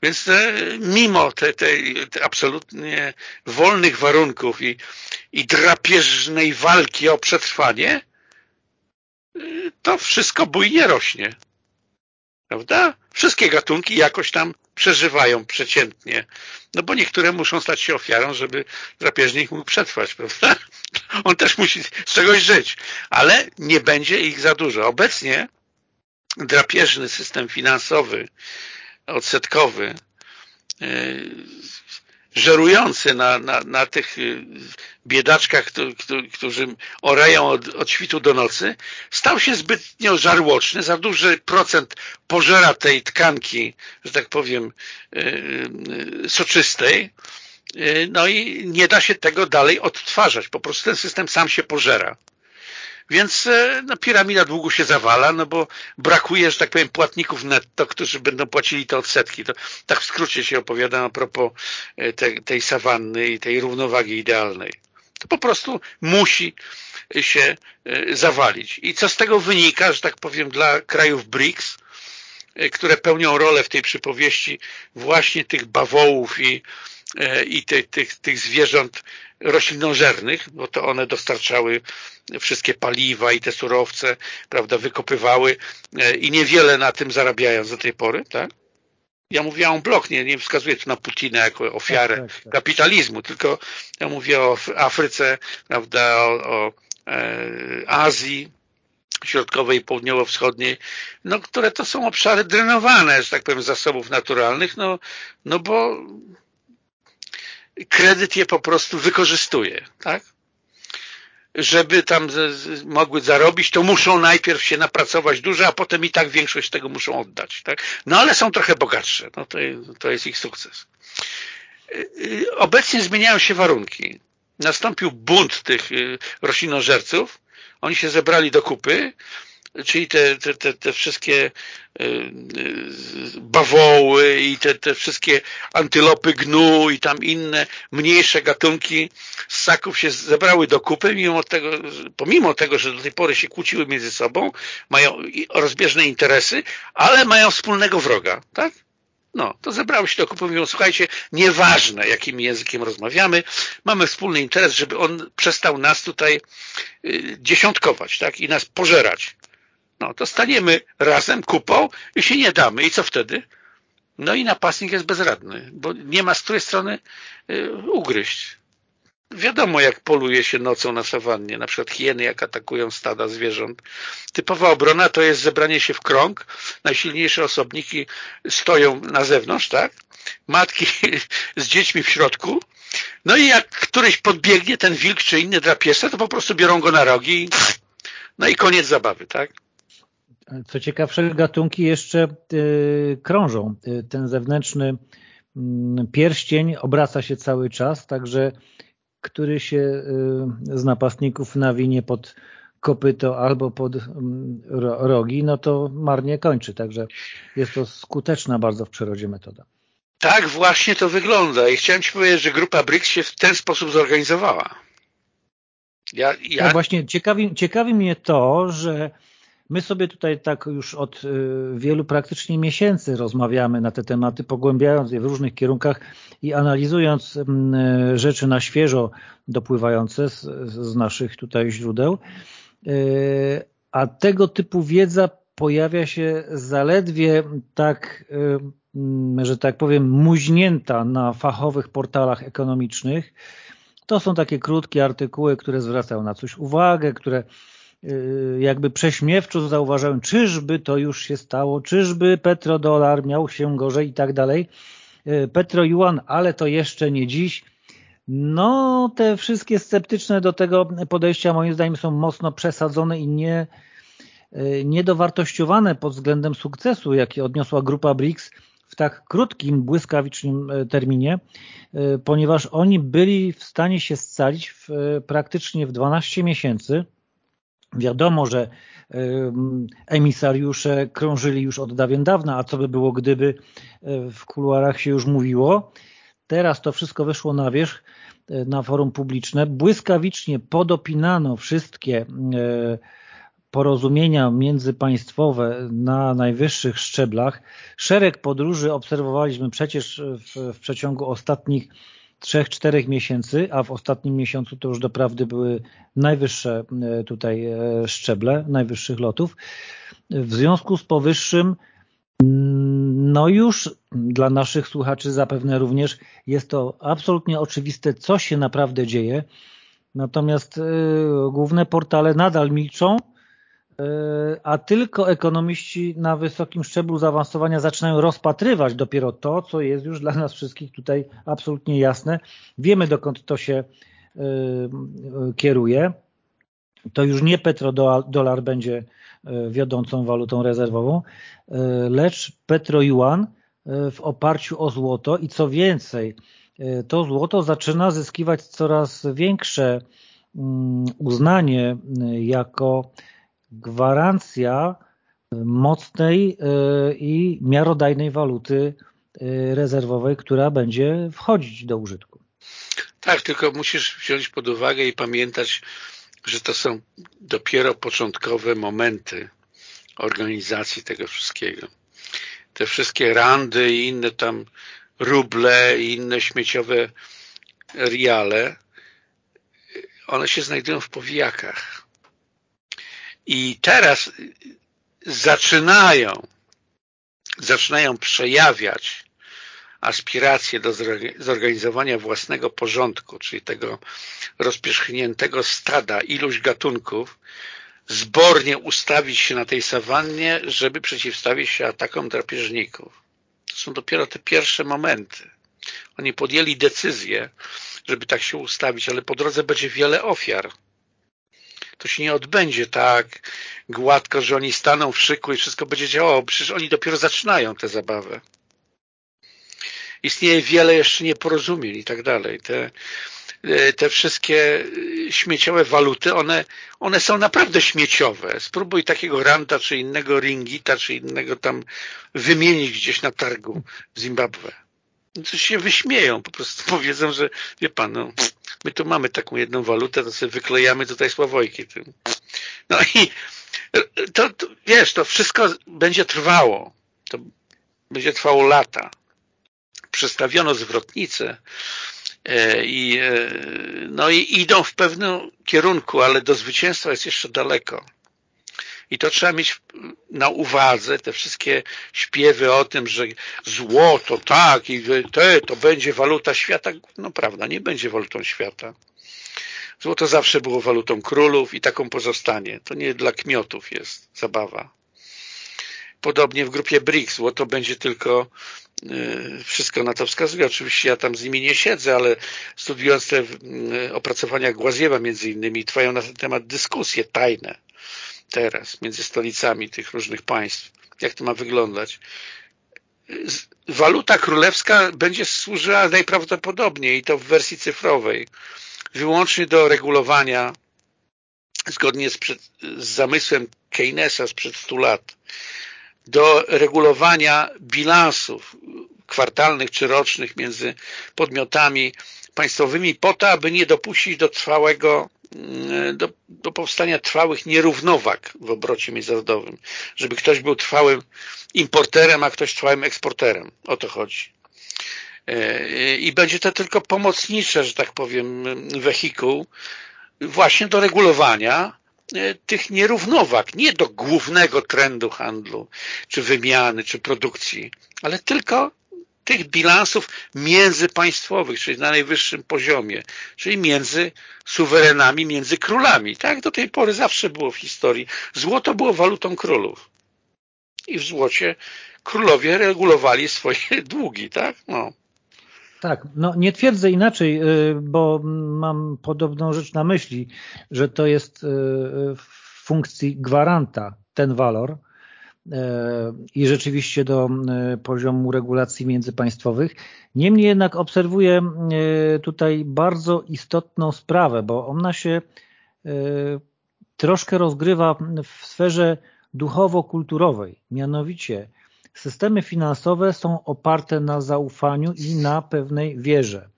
Więc e, mimo tej te, te absolutnie wolnych warunków i, i drapieżnej walki o przetrwanie, e, to wszystko bujnie rośnie. Prawda? Wszystkie gatunki jakoś tam przeżywają przeciętnie. No bo niektóre muszą stać się ofiarą, żeby drapieżnik mógł przetrwać, (laughs) prawda? On też musi z czegoś żyć, ale nie będzie ich za dużo. Obecnie drapieżny system finansowy, odsetkowy, e, żerujący na, na, na tych y, biedaczkach, którzy orają od, od świtu do nocy, stał się zbytnio żarłoczny, za duży procent pożera tej tkanki, że tak powiem, y, soczystej, no i nie da się tego dalej odtwarzać. Po prostu ten system sam się pożera. Więc e, no, piramida długu się zawala, no bo brakuje, że tak powiem, płatników netto, którzy będą płacili te odsetki. To tak w skrócie się opowiadam a propos e, te, tej sawanny i tej równowagi idealnej. To po prostu musi się e, zawalić. I co z tego wynika, że tak powiem, dla krajów BRICS, które pełnią rolę w tej przypowieści właśnie tych bawołów i, i tych, tych, tych zwierząt roślinożernych, bo to one dostarczały wszystkie paliwa i te surowce, prawda, wykopywały e, i niewiele na tym zarabiają do tej pory, tak? Ja mówię o blok, nie, nie wskazuję tu na Putina jako ofiarę tak, tak, tak. kapitalizmu, tylko ja mówię o Afryce, prawda, o, o e, Azji, środkowej i południowo-wschodniej, no, które to są obszary drenowane, że tak powiem, zasobów naturalnych, no, no bo kredyt je po prostu wykorzystuje, tak? Żeby tam mogły zarobić, to muszą najpierw się napracować dużo, a potem i tak większość tego muszą oddać, tak? No ale są trochę bogatsze, no to, to jest ich sukces. Y, y, obecnie zmieniają się warunki. Nastąpił bunt tych y, roślinożerców, oni się zebrali do kupy, czyli te, te, te, te wszystkie y, y, bawoły i te, te wszystkie antylopy gnu i tam inne mniejsze gatunki ssaków się zebrały do kupy, mimo tego, pomimo tego, że do tej pory się kłóciły między sobą, mają rozbieżne interesy, ale mają wspólnego wroga, tak? No, to zebrały się do kupy, mówią, słuchajcie, nieważne jakim językiem rozmawiamy, mamy wspólny interes, żeby on przestał nas tutaj y, dziesiątkować, tak, i nas pożerać no to staniemy razem kupą i się nie damy. I co wtedy? No i napastnik jest bezradny, bo nie ma z której strony y, ugryźć. Wiadomo, jak poluje się nocą na sawannie, na przykład hieny, jak atakują stada zwierząt. Typowa obrona to jest zebranie się w krąg, najsilniejsze osobniki stoją na zewnątrz, tak? Matki (laughs) z dziećmi w środku. No i jak któryś podbiegnie, ten wilk czy inny drapiesa, to po prostu biorą go na rogi no i koniec zabawy, tak? Co ciekawsze, gatunki jeszcze y, krążą. Y, ten zewnętrzny mm, pierścień obraca się cały czas, także który się y, z napastników nawinie pod kopyto albo pod mm, rogi, no to marnie kończy. Także jest to skuteczna bardzo w przyrodzie metoda. Tak właśnie to wygląda i chciałem Ci powiedzieć, że grupa BRICS się w ten sposób zorganizowała. Ja, ja... No właśnie ciekawi, ciekawi mnie to, że My sobie tutaj tak już od y, wielu praktycznie miesięcy rozmawiamy na te tematy, pogłębiając je w różnych kierunkach i analizując mm, rzeczy na świeżo dopływające z, z naszych tutaj źródeł. Y, a tego typu wiedza pojawia się zaledwie tak, y, że tak powiem, muźnięta na fachowych portalach ekonomicznych. To są takie krótkie artykuły, które zwracają na coś uwagę, które Y, jakby prześmiewczo zauważałem, czyżby to już się stało, czyżby petrodolar miał się gorzej i tak dalej. Y, Petro-Yuan, ale to jeszcze nie dziś. No, te wszystkie sceptyczne do tego podejścia moim zdaniem są mocno przesadzone i nie, y, niedowartościowane pod względem sukcesu, jaki odniosła grupa BRICS w tak krótkim, błyskawicznym terminie, ponieważ oni byli w stanie się scalić w, praktycznie w 12 miesięcy Wiadomo, że emisariusze krążyli już od dawien dawna, a co by było, gdyby w kuluarach się już mówiło. Teraz to wszystko wyszło na wierzch, na forum publiczne. Błyskawicznie podopinano wszystkie porozumienia międzypaństwowe na najwyższych szczeblach. Szereg podróży obserwowaliśmy przecież w, w przeciągu ostatnich trzech, czterech miesięcy, a w ostatnim miesiącu to już doprawdy były najwyższe e, tutaj e, szczeble, najwyższych lotów. W związku z powyższym no już dla naszych słuchaczy zapewne również jest to absolutnie oczywiste, co się naprawdę dzieje. Natomiast e, główne portale nadal milczą, a tylko ekonomiści na wysokim szczeblu zaawansowania zaczynają rozpatrywać dopiero to, co jest już dla nas wszystkich tutaj absolutnie jasne. Wiemy, dokąd to się y, y, kieruje. To już nie petrodolar będzie y, wiodącą walutą rezerwową, lecz petrojuan w oparciu o złoto i co więcej, to złoto zaczyna zyskiwać coraz większe mm, uznanie jako gwarancja mocnej e, i miarodajnej waluty e, rezerwowej, która będzie wchodzić do użytku. Tak, tylko musisz wziąć pod uwagę i pamiętać, że to są dopiero początkowe momenty organizacji tego wszystkiego. Te wszystkie randy i inne tam ruble i inne śmieciowe riale, one się znajdują w powijakach. I teraz zaczynają, zaczynają przejawiać aspiracje do zorganizowania własnego porządku, czyli tego rozpierzchniętego stada iluś gatunków, zbornie ustawić się na tej sawannie, żeby przeciwstawić się atakom drapieżników. To są dopiero te pierwsze momenty. Oni podjęli decyzję, żeby tak się ustawić, ale po drodze będzie wiele ofiar to się nie odbędzie tak gładko, że oni staną w szyku i wszystko będzie działało. Przecież oni dopiero zaczynają tę zabawę. Istnieje wiele jeszcze nieporozumień i tak dalej. Te, te wszystkie śmieciowe waluty, one, one są naprawdę śmieciowe. Spróbuj takiego ranta, czy innego ringita, czy innego tam wymienić gdzieś na targu w Zimbabwe. Coś się wyśmieją, po prostu (laughs) powiedzą, że wie pan, no, My tu mamy taką jedną walutę, to sobie wyklejamy tutaj sławojki. Tym. No i to, to, wiesz, to wszystko będzie trwało. To będzie trwało lata. Przestawiono zwrotnicę e, i, e, no i idą w pewnym kierunku, ale do zwycięstwa jest jeszcze daleko. I to trzeba mieć na uwadze, te wszystkie śpiewy o tym, że złoto, tak, i te, to będzie waluta świata. No prawda, nie będzie walutą świata. Złoto zawsze było walutą królów i taką pozostanie. To nie dla kmiotów jest zabawa. Podobnie w grupie BRICS złoto będzie tylko y, wszystko na to wskazuje. Oczywiście ja tam z nimi nie siedzę, ale studiując te y, opracowania Głaziewa między innymi trwają na ten temat dyskusje tajne teraz między stolicami tych różnych państw. Jak to ma wyglądać? Waluta królewska będzie służyła najprawdopodobniej i to w wersji cyfrowej wyłącznie do regulowania zgodnie z, przed, z zamysłem Keynesa sprzed 100 lat do regulowania bilansów kwartalnych czy rocznych między podmiotami państwowymi po to, aby nie dopuścić do trwałego do, do powstania trwałych nierównowag w obrocie międzynarodowym. Żeby ktoś był trwałym importerem, a ktoś trwałym eksporterem. O to chodzi. E, I będzie to tylko pomocnicze, że tak powiem, wehikuł właśnie do regulowania e, tych nierównowag, nie do głównego trendu handlu, czy wymiany, czy produkcji, ale tylko tych bilansów międzypaństwowych, czyli na najwyższym poziomie, czyli między suwerenami, między królami. Tak do tej pory zawsze było w historii. Złoto było walutą królów. I w złocie królowie regulowali swoje (laughs) długi, tak? No. Tak, no nie twierdzę inaczej, y, bo mam podobną rzecz na myśli, że to jest y, w funkcji gwaranta ten walor, i rzeczywiście do e, poziomu regulacji międzypaństwowych. Niemniej jednak obserwuję e, tutaj bardzo istotną sprawę, bo ona się e, troszkę rozgrywa w sferze duchowo-kulturowej. Mianowicie systemy finansowe są oparte na zaufaniu i na pewnej wierze.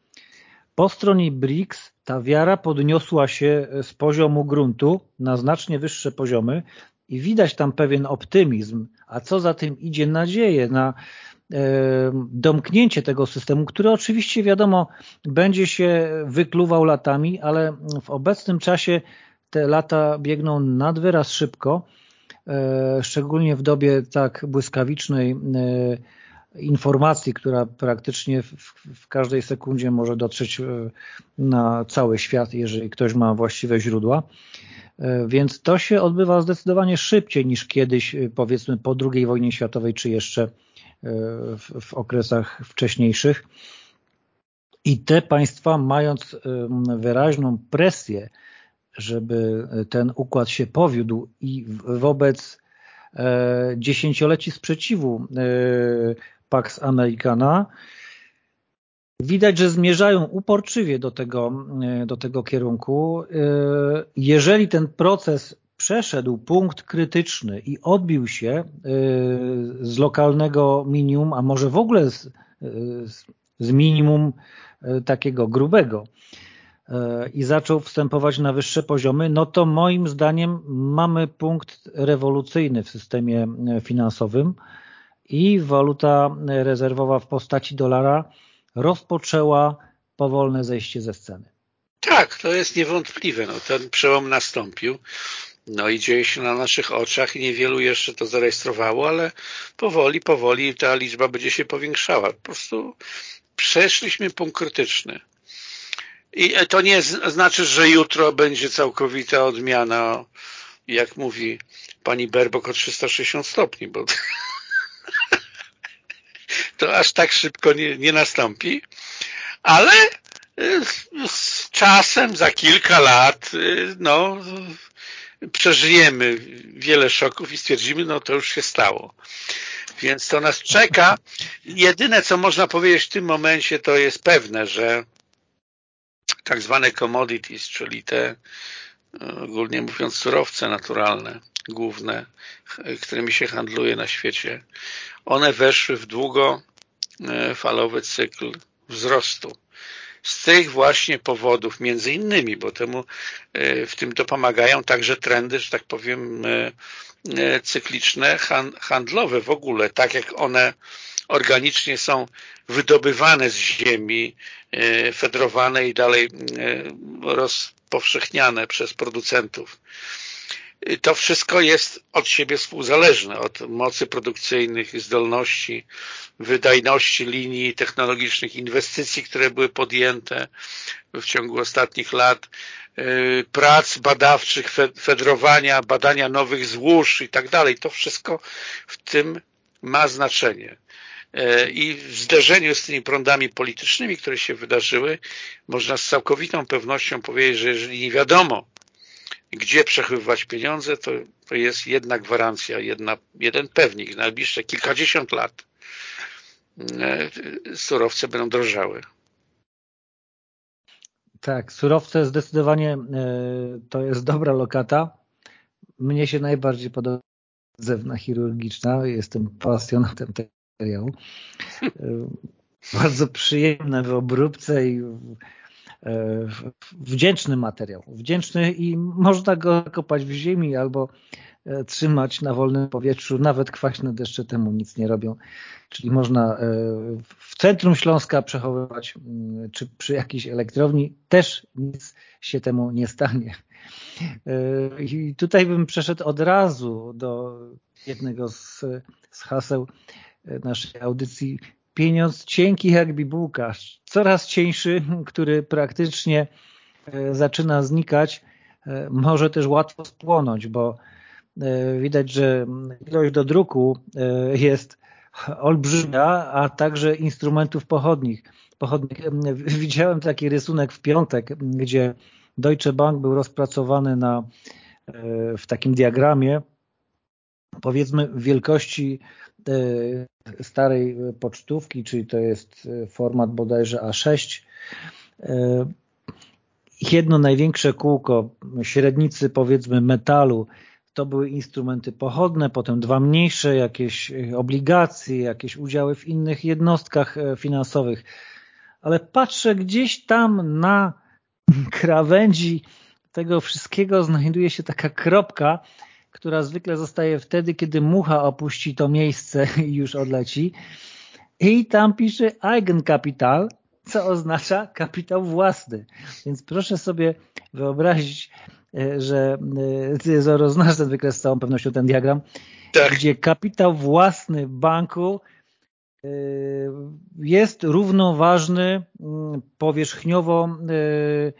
Po stronie BRICS ta wiara podniosła się z poziomu gruntu na znacznie wyższe poziomy i widać tam pewien optymizm, a co za tym idzie nadzieję na e, domknięcie tego systemu, który oczywiście wiadomo będzie się wykluwał latami, ale w obecnym czasie te lata biegną nad wyraz szybko, e, szczególnie w dobie tak błyskawicznej e, informacji, która praktycznie w, w, każdej sekundzie może dotrzeć na cały świat, jeżeli ktoś ma właściwe źródła. E, więc to się odbywa zdecydowanie szybciej niż kiedyś, e, powiedzmy po II wojnie światowej, czy jeszcze e, w, w okresach wcześniejszych. I te państwa, mając wyraźną presję, żeby ten układ się powiódł i wobec dziesięcioleci sprzeciwu Pax Americana, Widać, że zmierzają uporczywie do tego, e, do tego kierunku. E, jeżeli ten proces przeszedł punkt krytyczny i odbił się e, z lokalnego minimum, a może w ogóle z, z minimum takiego grubego i zaczął wstępować na wyższe poziomy, no to moim zdaniem mamy punkt rewolucyjny w systemie finansowym i waluta rezerwowa w postaci dolara rozpoczęła powolne zejście ze sceny. Tak, to jest niewątpliwe. No, ten przełom nastąpił. No i dzieje się na naszych oczach i niewielu jeszcze to zarejestrowało, ale powoli, powoli ta liczba będzie się powiększała. Po prostu przeszliśmy punkt krytyczny. I to nie znaczy, że jutro będzie całkowita odmiana, jak mówi pani Berbok o 360 stopni, bo to aż tak szybko nie, nie nastąpi, ale y, z czasem, za kilka lat, y, no, przeżyjemy wiele szoków i stwierdzimy, no to już się stało. Więc to nas czeka. Jedyne, co można powiedzieć w tym momencie, to jest pewne, że tak zwane commodities, czyli te ogólnie mówiąc surowce naturalne, główne, którymi się handluje na świecie, one weszły w długofalowy cykl wzrostu. Z tych właśnie powodów, między innymi, bo temu e, w tym dopomagają także trendy, że tak powiem, e, e, cykliczne, handlowe w ogóle, tak jak one organicznie są wydobywane z ziemi, fedrowane i dalej rozpowszechniane przez producentów to wszystko jest od siebie współzależne, od mocy produkcyjnych, zdolności, wydajności linii technologicznych, inwestycji, które były podjęte w ciągu ostatnich lat, y, prac badawczych, fedrowania, badania nowych złóż i tak dalej. To wszystko w tym ma znaczenie. Y, I w zderzeniu z tymi prądami politycznymi, które się wydarzyły, można z całkowitą pewnością powiedzieć, że jeżeli nie wiadomo, gdzie przechowywać pieniądze, to, to jest jedna gwarancja, jedna, jeden pewnik. Najbliższe kilkadziesiąt lat e, surowce będą drożały. Tak, surowce zdecydowanie e, to jest dobra lokata. Mnie się najbardziej podoba zewna chirurgiczna. Jestem pasjonatem tego materiału. E, bardzo przyjemne w obróbce i wdzięczny materiał. Wdzięczny i można go kopać w ziemi albo e, trzymać na wolnym powietrzu. Nawet kwaśne deszcze temu nic nie robią. Czyli można e, w centrum Śląska przechowywać, mm, czy przy jakiejś elektrowni też nic się temu nie stanie. I tutaj bym przeszedł od razu do jednego z, z haseł naszej audycji pieniądz cienki jak bibułka, coraz cieńszy, który praktycznie e, zaczyna znikać, e, może też łatwo spłonąć, bo e, widać, że ilość do druku jest olbrzymia, a także instrumentów pochodnych. Widziałem taki rysunek w piątek, gdzie Deutsche Bank był rozpracowany na, w takim diagramie, powiedzmy wielkości starej pocztówki, czyli to jest e, format bodajże A6 jedno największe kółko, średnicy powiedzmy metalu, to były instrumenty pochodne, potem dwa mniejsze, jakieś obligacje, jakieś udziały w innych jednostkach finansowych. Ale patrzę gdzieś tam na krawędzi tego wszystkiego znajduje się taka kropka, która zwykle zostaje wtedy, kiedy mucha opuści to miejsce (laughs) i już odleci. I tam pisze Eigenkapital, co oznacza kapitał własny. Więc proszę sobie wyobrazić, e, że ty Zoro znasz ten wykres z całą pewnością ten diagram, tak. gdzie kapitał własny banku e, jest równoważny mm, powierzchniowo e,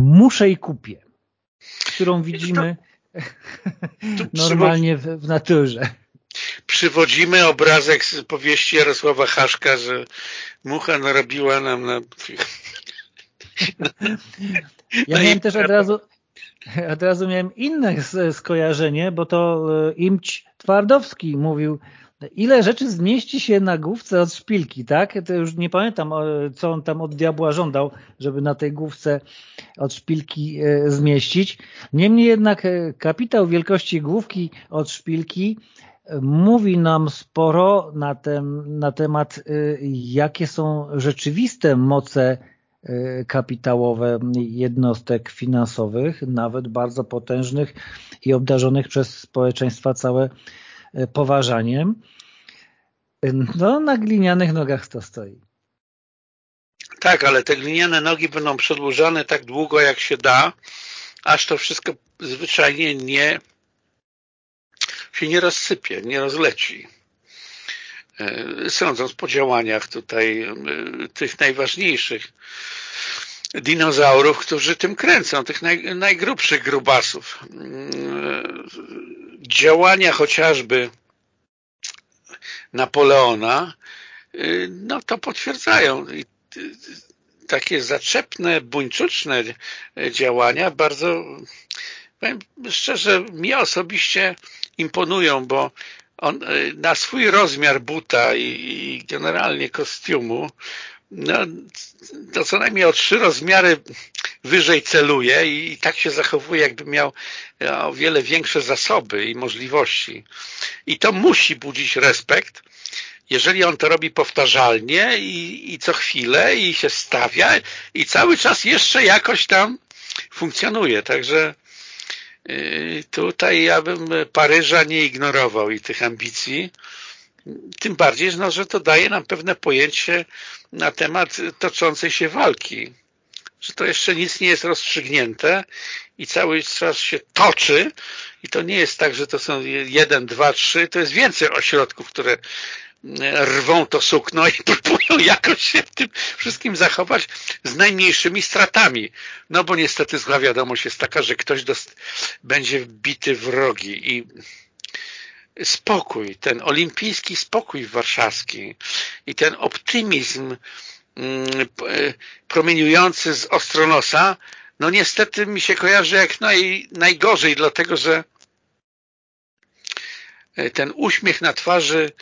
muszę i kupię, którą widzimy (laughs) normalnie w, w naturze. Przywodzimy obrazek z powieści Jarosława Haszka, że mucha narobiła nam na... (laughs) Ja miałem też od razu, od razu miałem inne skojarzenie, bo to e, Imć Twardowski mówił, ile rzeczy zmieści się na główce od szpilki, tak? To już nie pamiętam, co on tam od diabła żądał, żeby na tej główce od szpilki e, zmieścić. Niemniej jednak e, kapitał wielkości główki od szpilki e, mówi nam sporo na, na temat, jakie są rzeczywiste moce kapitałowe jednostek finansowych, nawet bardzo potężnych i obdarzonych przez społeczeństwa całe poważaniem. No, na glinianych nogach to stoi. Tak, ale te gliniane nogi będą przedłużane tak długo, jak się da, aż to wszystko zwyczajnie nie się nie rozsypie, nie rozleci. E, sądząc po działaniach tutaj e, tych najważniejszych dinozaurów, którzy tym kręcą, tych naj, najgrubszych grubasów. E, działania chociażby Napoleona, y, no to potwierdzają. I takie zaczepne, buńczuczne działania bardzo, powiem szczerze, mi osobiście imponują, bo on y, na swój rozmiar buta i, generalnie kostiumu no, to co najmniej o trzy rozmiary wyżej celuje i, i tak się zachowuje, jakby miał e, o wiele większe zasoby i możliwości. I to musi budzić respekt, jeżeli on to robi powtarzalnie i, i co chwilę i się stawia i cały czas jeszcze jakoś tam funkcjonuje. Także yy, tutaj ja bym Paryża nie ignorował i tych ambicji. Tym bardziej, no, że to daje nam pewne pojęcie na temat toczącej się walki że to jeszcze nic nie jest rozstrzygnięte i cały czas się toczy i to nie jest tak, że to są jeden, dwa, trzy, to jest więcej ośrodków, które rwą to sukno i (laughs) próbują jakoś się w tym wszystkim zachować z najmniejszymi stratami. No bo niestety zła wiadomość jest taka, że ktoś będzie wbity w rogi i spokój, ten olimpijski spokój warszawski i ten optymizm Mm, promieniujący z Ostronosa, no niestety mi się kojarzy jak naj, najgorzej, dlatego że e, ten uśmiech na twarzy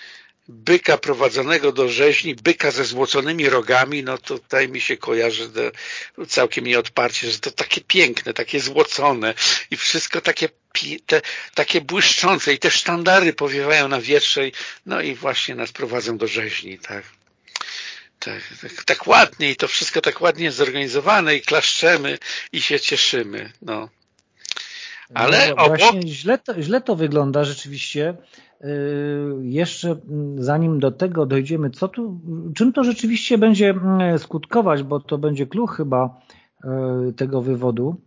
byka prowadzonego do rzeźni, byka ze złoconymi rogami, no tutaj mi się kojarzy do, całkiem nieodparcie, że to takie piękne, takie złocone i wszystko takie, te, takie błyszczące i te sztandary powiewają na wietrze, no i właśnie nas prowadzą do rzeźni, tak tak, tak, tak ładnie i to wszystko tak ładnie zorganizowane i klaszczemy i się cieszymy. No. Ale no, obok... Właśnie źle to, źle to wygląda rzeczywiście. Yy, jeszcze mm, zanim do tego dojdziemy, co tu, czym to rzeczywiście będzie mm, skutkować, bo to będzie klucz chyba yy, tego wywodu.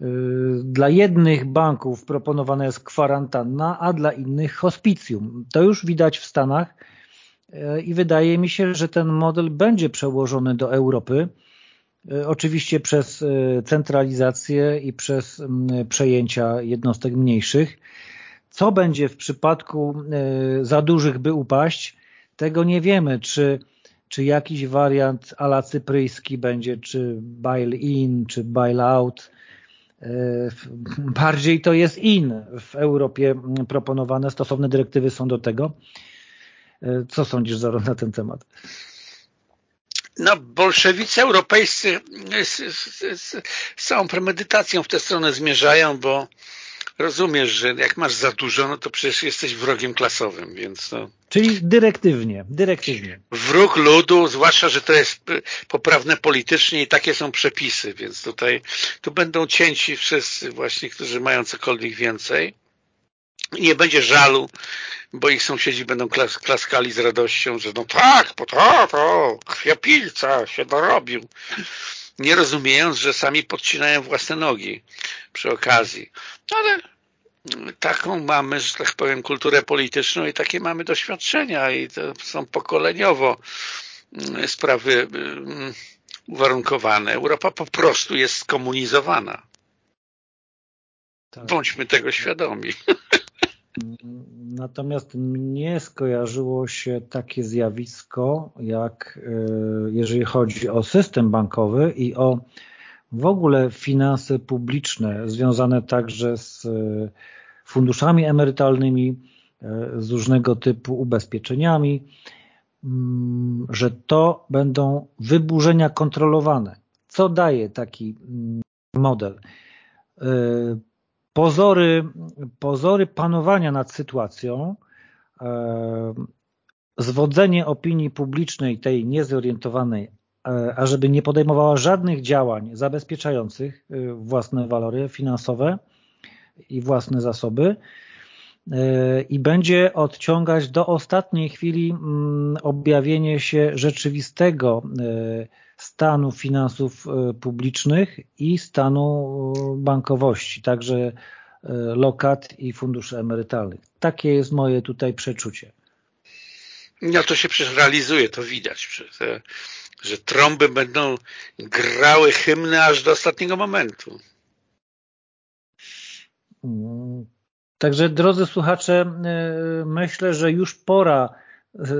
Yy, dla jednych banków proponowana jest kwarantanna, a dla innych hospicjum. To już widać w Stanach i wydaje mi się, że ten model będzie przełożony do Europy, e, oczywiście przez centralizację i przez przejęcia jednostek mniejszych. Co będzie w przypadku za dużych, by upaść, tego nie wiemy, czy, czy jakiś wariant ala cypryjski będzie, czy bail-in, czy bail-out. Bardziej to jest in w Europie proponowane, stosowne dyrektywy są do tego. Co sądzisz, Zaro, na ten temat? no, bolszewicy europejscy z, z, z, z całą premedytacją w tę stronę zmierzają, bo rozumiesz, że jak masz za dużo, no to przecież jesteś wrogiem klasowym, więc no. Czyli dyrektywnie, dyrektywnie. Wróg ludu, zwłaszcza, że to jest poprawne politycznie i takie są przepisy, więc tutaj tu będą cięci wszyscy właśnie, którzy mają cokolwiek więcej. Nie będzie żalu, bo ich sąsiedzi będą klas klaskali z radością, że no tak, bo to, to, krwiopilca się dorobił nie rozumiejąc, że sami podcinają własne nogi przy okazji. Ale taką mamy, że tak powiem, kulturę polityczną i takie mamy doświadczenia i to są pokoleniowo mm, sprawy mm, uwarunkowane. Europa po prostu jest skomunizowana. Tak. Bądźmy tego świadomi. (laughs) Natomiast mnie skojarzyło się takie zjawisko, jak e, jeżeli chodzi o system bankowy i o w ogóle finanse publiczne, związane także z e, funduszami emerytalnymi, e, z różnego typu ubezpieczeniami, mm, że to będą wyburzenia kontrolowane. Co daje taki mm, model? Pozory, pozory panowania nad sytuacją, e, zwodzenie opinii publicznej, tej niezorientowanej, e, ażeby nie podejmowała żadnych działań zabezpieczających e, własne walory finansowe i własne zasoby i będzie odciągać do ostatniej chwili mm, objawienie się rzeczywistego stanu finansów e, publicznych i stanu e, bankowości, także e, lokat i funduszy emerytalnych. Takie jest moje tutaj przeczucie. No to się przecież realizuje, to widać, że, trąby będą grały hymny aż do ostatniego momentu. Mm, także drodzy słuchacze, myślę, że już pora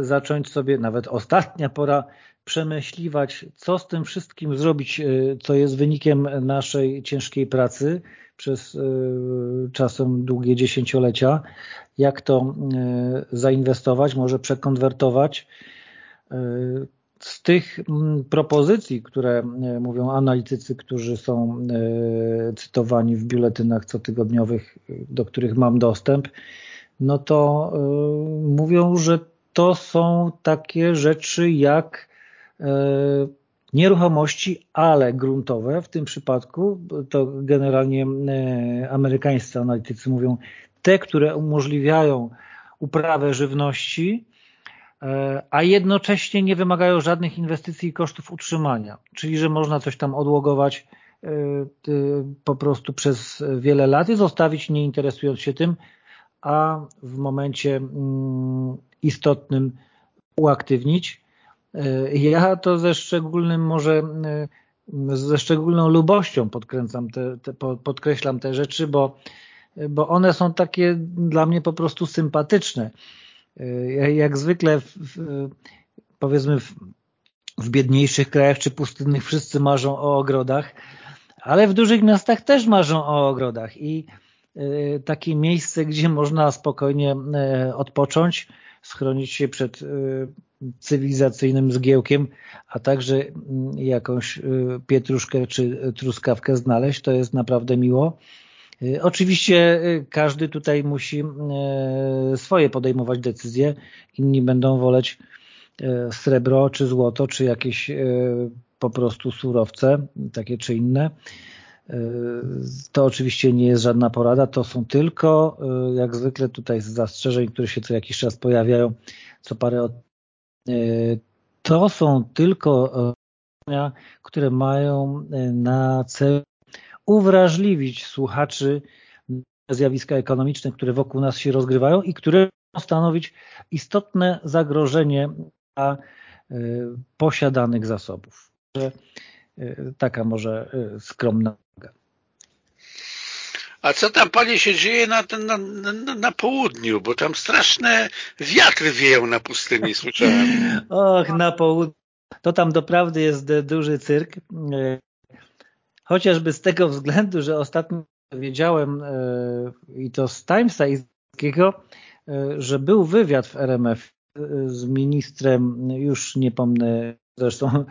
zacząć sobie, nawet ostatnia pora przemyśliwać, co z tym wszystkim zrobić, e, co jest wynikiem naszej ciężkiej pracy przez e, czasem długie dziesięciolecia, jak to e, zainwestować, może przekonwertować. Z tych propozycji, które mówią analitycy, którzy są cytowani w biuletynach cotygodniowych, do których mam dostęp, no to mówią, że to są takie rzeczy jak nieruchomości, ale gruntowe. W tym przypadku to generalnie e, amerykańscy analitycy mówią te, które umożliwiają uprawę żywności, e, a jednocześnie nie wymagają żadnych inwestycji i kosztów utrzymania. Czyli, że można coś tam odłogować po prostu przez wiele lat i zostawić nie interesując się tym, a w momencie mm, istotnym uaktywnić E, ja to ze szczególnym może e, ze szczególną lubością podkręcam te, te, podkreślam te rzeczy, bo, bo one są takie dla mnie po prostu sympatyczne. E, jak zwykle w, powiedzmy w, w biedniejszych krajach czy pustynnych wszyscy marzą o ogrodach, ale w dużych miastach też marzą o ogrodach i takie miejsce, gdzie można spokojnie odpocząć, schronić się przed cywilizacyjnym zgiełkiem, a także mm, jakąś y, pietruszkę czy truskawkę znaleźć, to jest naprawdę miło. Y, oczywiście y, każdy tutaj musi swoje podejmować decyzje. Inni będą woleć srebro, czy złoto, czy jakieś po prostu surowce, takie czy inne. To oczywiście nie jest żadna porada, to są tylko, jak zwykle tutaj z zastrzeżeń, które się co jakiś czas pojawiają, co parę to są tylko rozwiązania, które mają e, na celu uwrażliwić słuchaczy na zjawiska ekonomiczne, które wokół nas się rozgrywają i które stanowić istotne zagrożenie dla e, posiadanych zasobów. Taka może skromna a co tam, panie, się dzieje na, na, na, na południu? Bo tam straszne wiatry wieją na pustyni, słyszałem. (laughs) Och, na południu. To tam doprawdy jest duży cyrk. Chociażby z tego względu, że ostatnio wiedziałem e, i to z Timesa Izraelskiego, e, że był wywiad w RMF e, z ministrem, już nie pomnę zresztą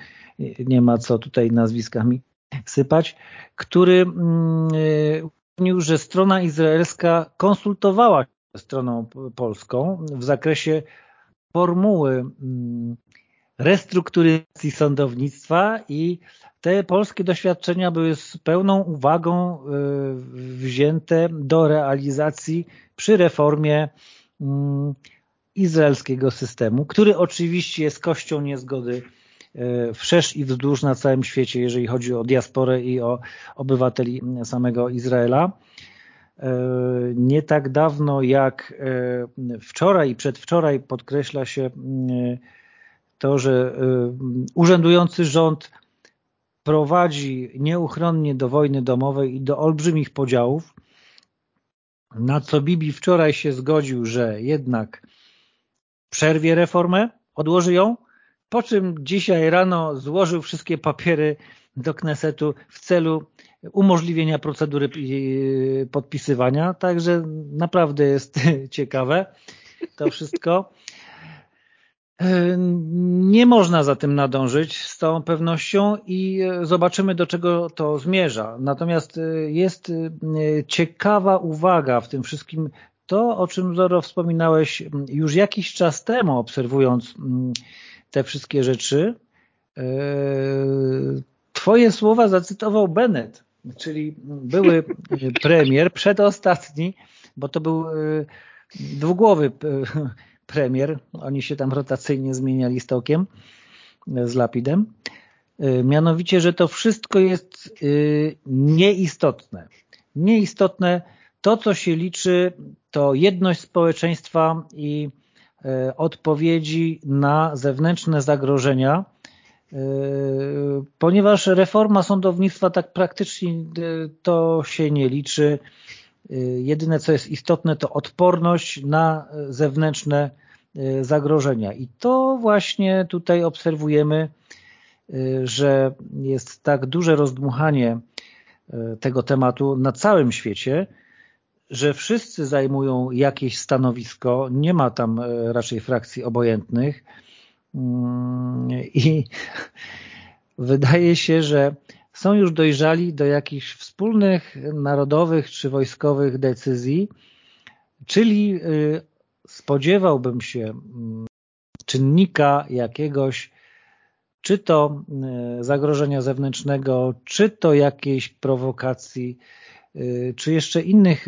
nie ma co tutaj nazwiskami sypać, który mówił, że strona izraelska konsultowała się ze stroną polską w zakresie formuły restrukturyzacji sądownictwa i te polskie doświadczenia były z pełną uwagą y, wzięte do realizacji przy reformie mm, izraelskiego systemu, który oczywiście jest kością niezgody wszerz i wzdłuż na całym świecie, jeżeli chodzi o diasporę i o obywateli samego Izraela. Y, nie tak dawno jak wczoraj i przedwczoraj podkreśla się to, że urzędujący rząd prowadzi nieuchronnie do wojny domowej i do olbrzymich podziałów, na co Bibi wczoraj się zgodził, że jednak przerwie reformę, odłoży ją, po czym dzisiaj rano złożył wszystkie papiery do Knesetu w celu umożliwienia procedury podpisywania, także naprawdę jest (laughs) ciekawe to wszystko. E, nie można za tym nadążyć z całą pewnością i e, zobaczymy do czego to zmierza. Natomiast jest ciekawa uwaga w tym wszystkim to, o czym Zoro wspominałeś już jakiś czas temu, obserwując te wszystkie rzeczy. Twoje słowa zacytował Bennett, czyli były premier, przedostatni, bo to był dwugłowy premier. Oni się tam rotacyjnie zmieniali stokiem e, z Lapidem. E, mianowicie, że to wszystko jest e, nieistotne. Nieistotne to, co się liczy, to jedność społeczeństwa i odpowiedzi na zewnętrzne zagrożenia, ponieważ reforma sądownictwa tak praktycznie to się nie liczy. Jedyne, co jest istotne, to odporność na zewnętrzne e, zagrożenia. I to właśnie tutaj obserwujemy, e, że jest tak duże rozdmuchanie e, tego tematu na całym świecie, że wszyscy zajmują jakieś stanowisko, nie ma tam raczej frakcji obojętnych. Mm, i (laughs) wydaje się, że są już dojrzali do jakichś wspólnych narodowych czy wojskowych decyzji, czyli y, spodziewałbym się mm, czynnika jakiegoś, czy to y, zagrożenia zewnętrznego, czy to jakiejś prowokacji, czy jeszcze innych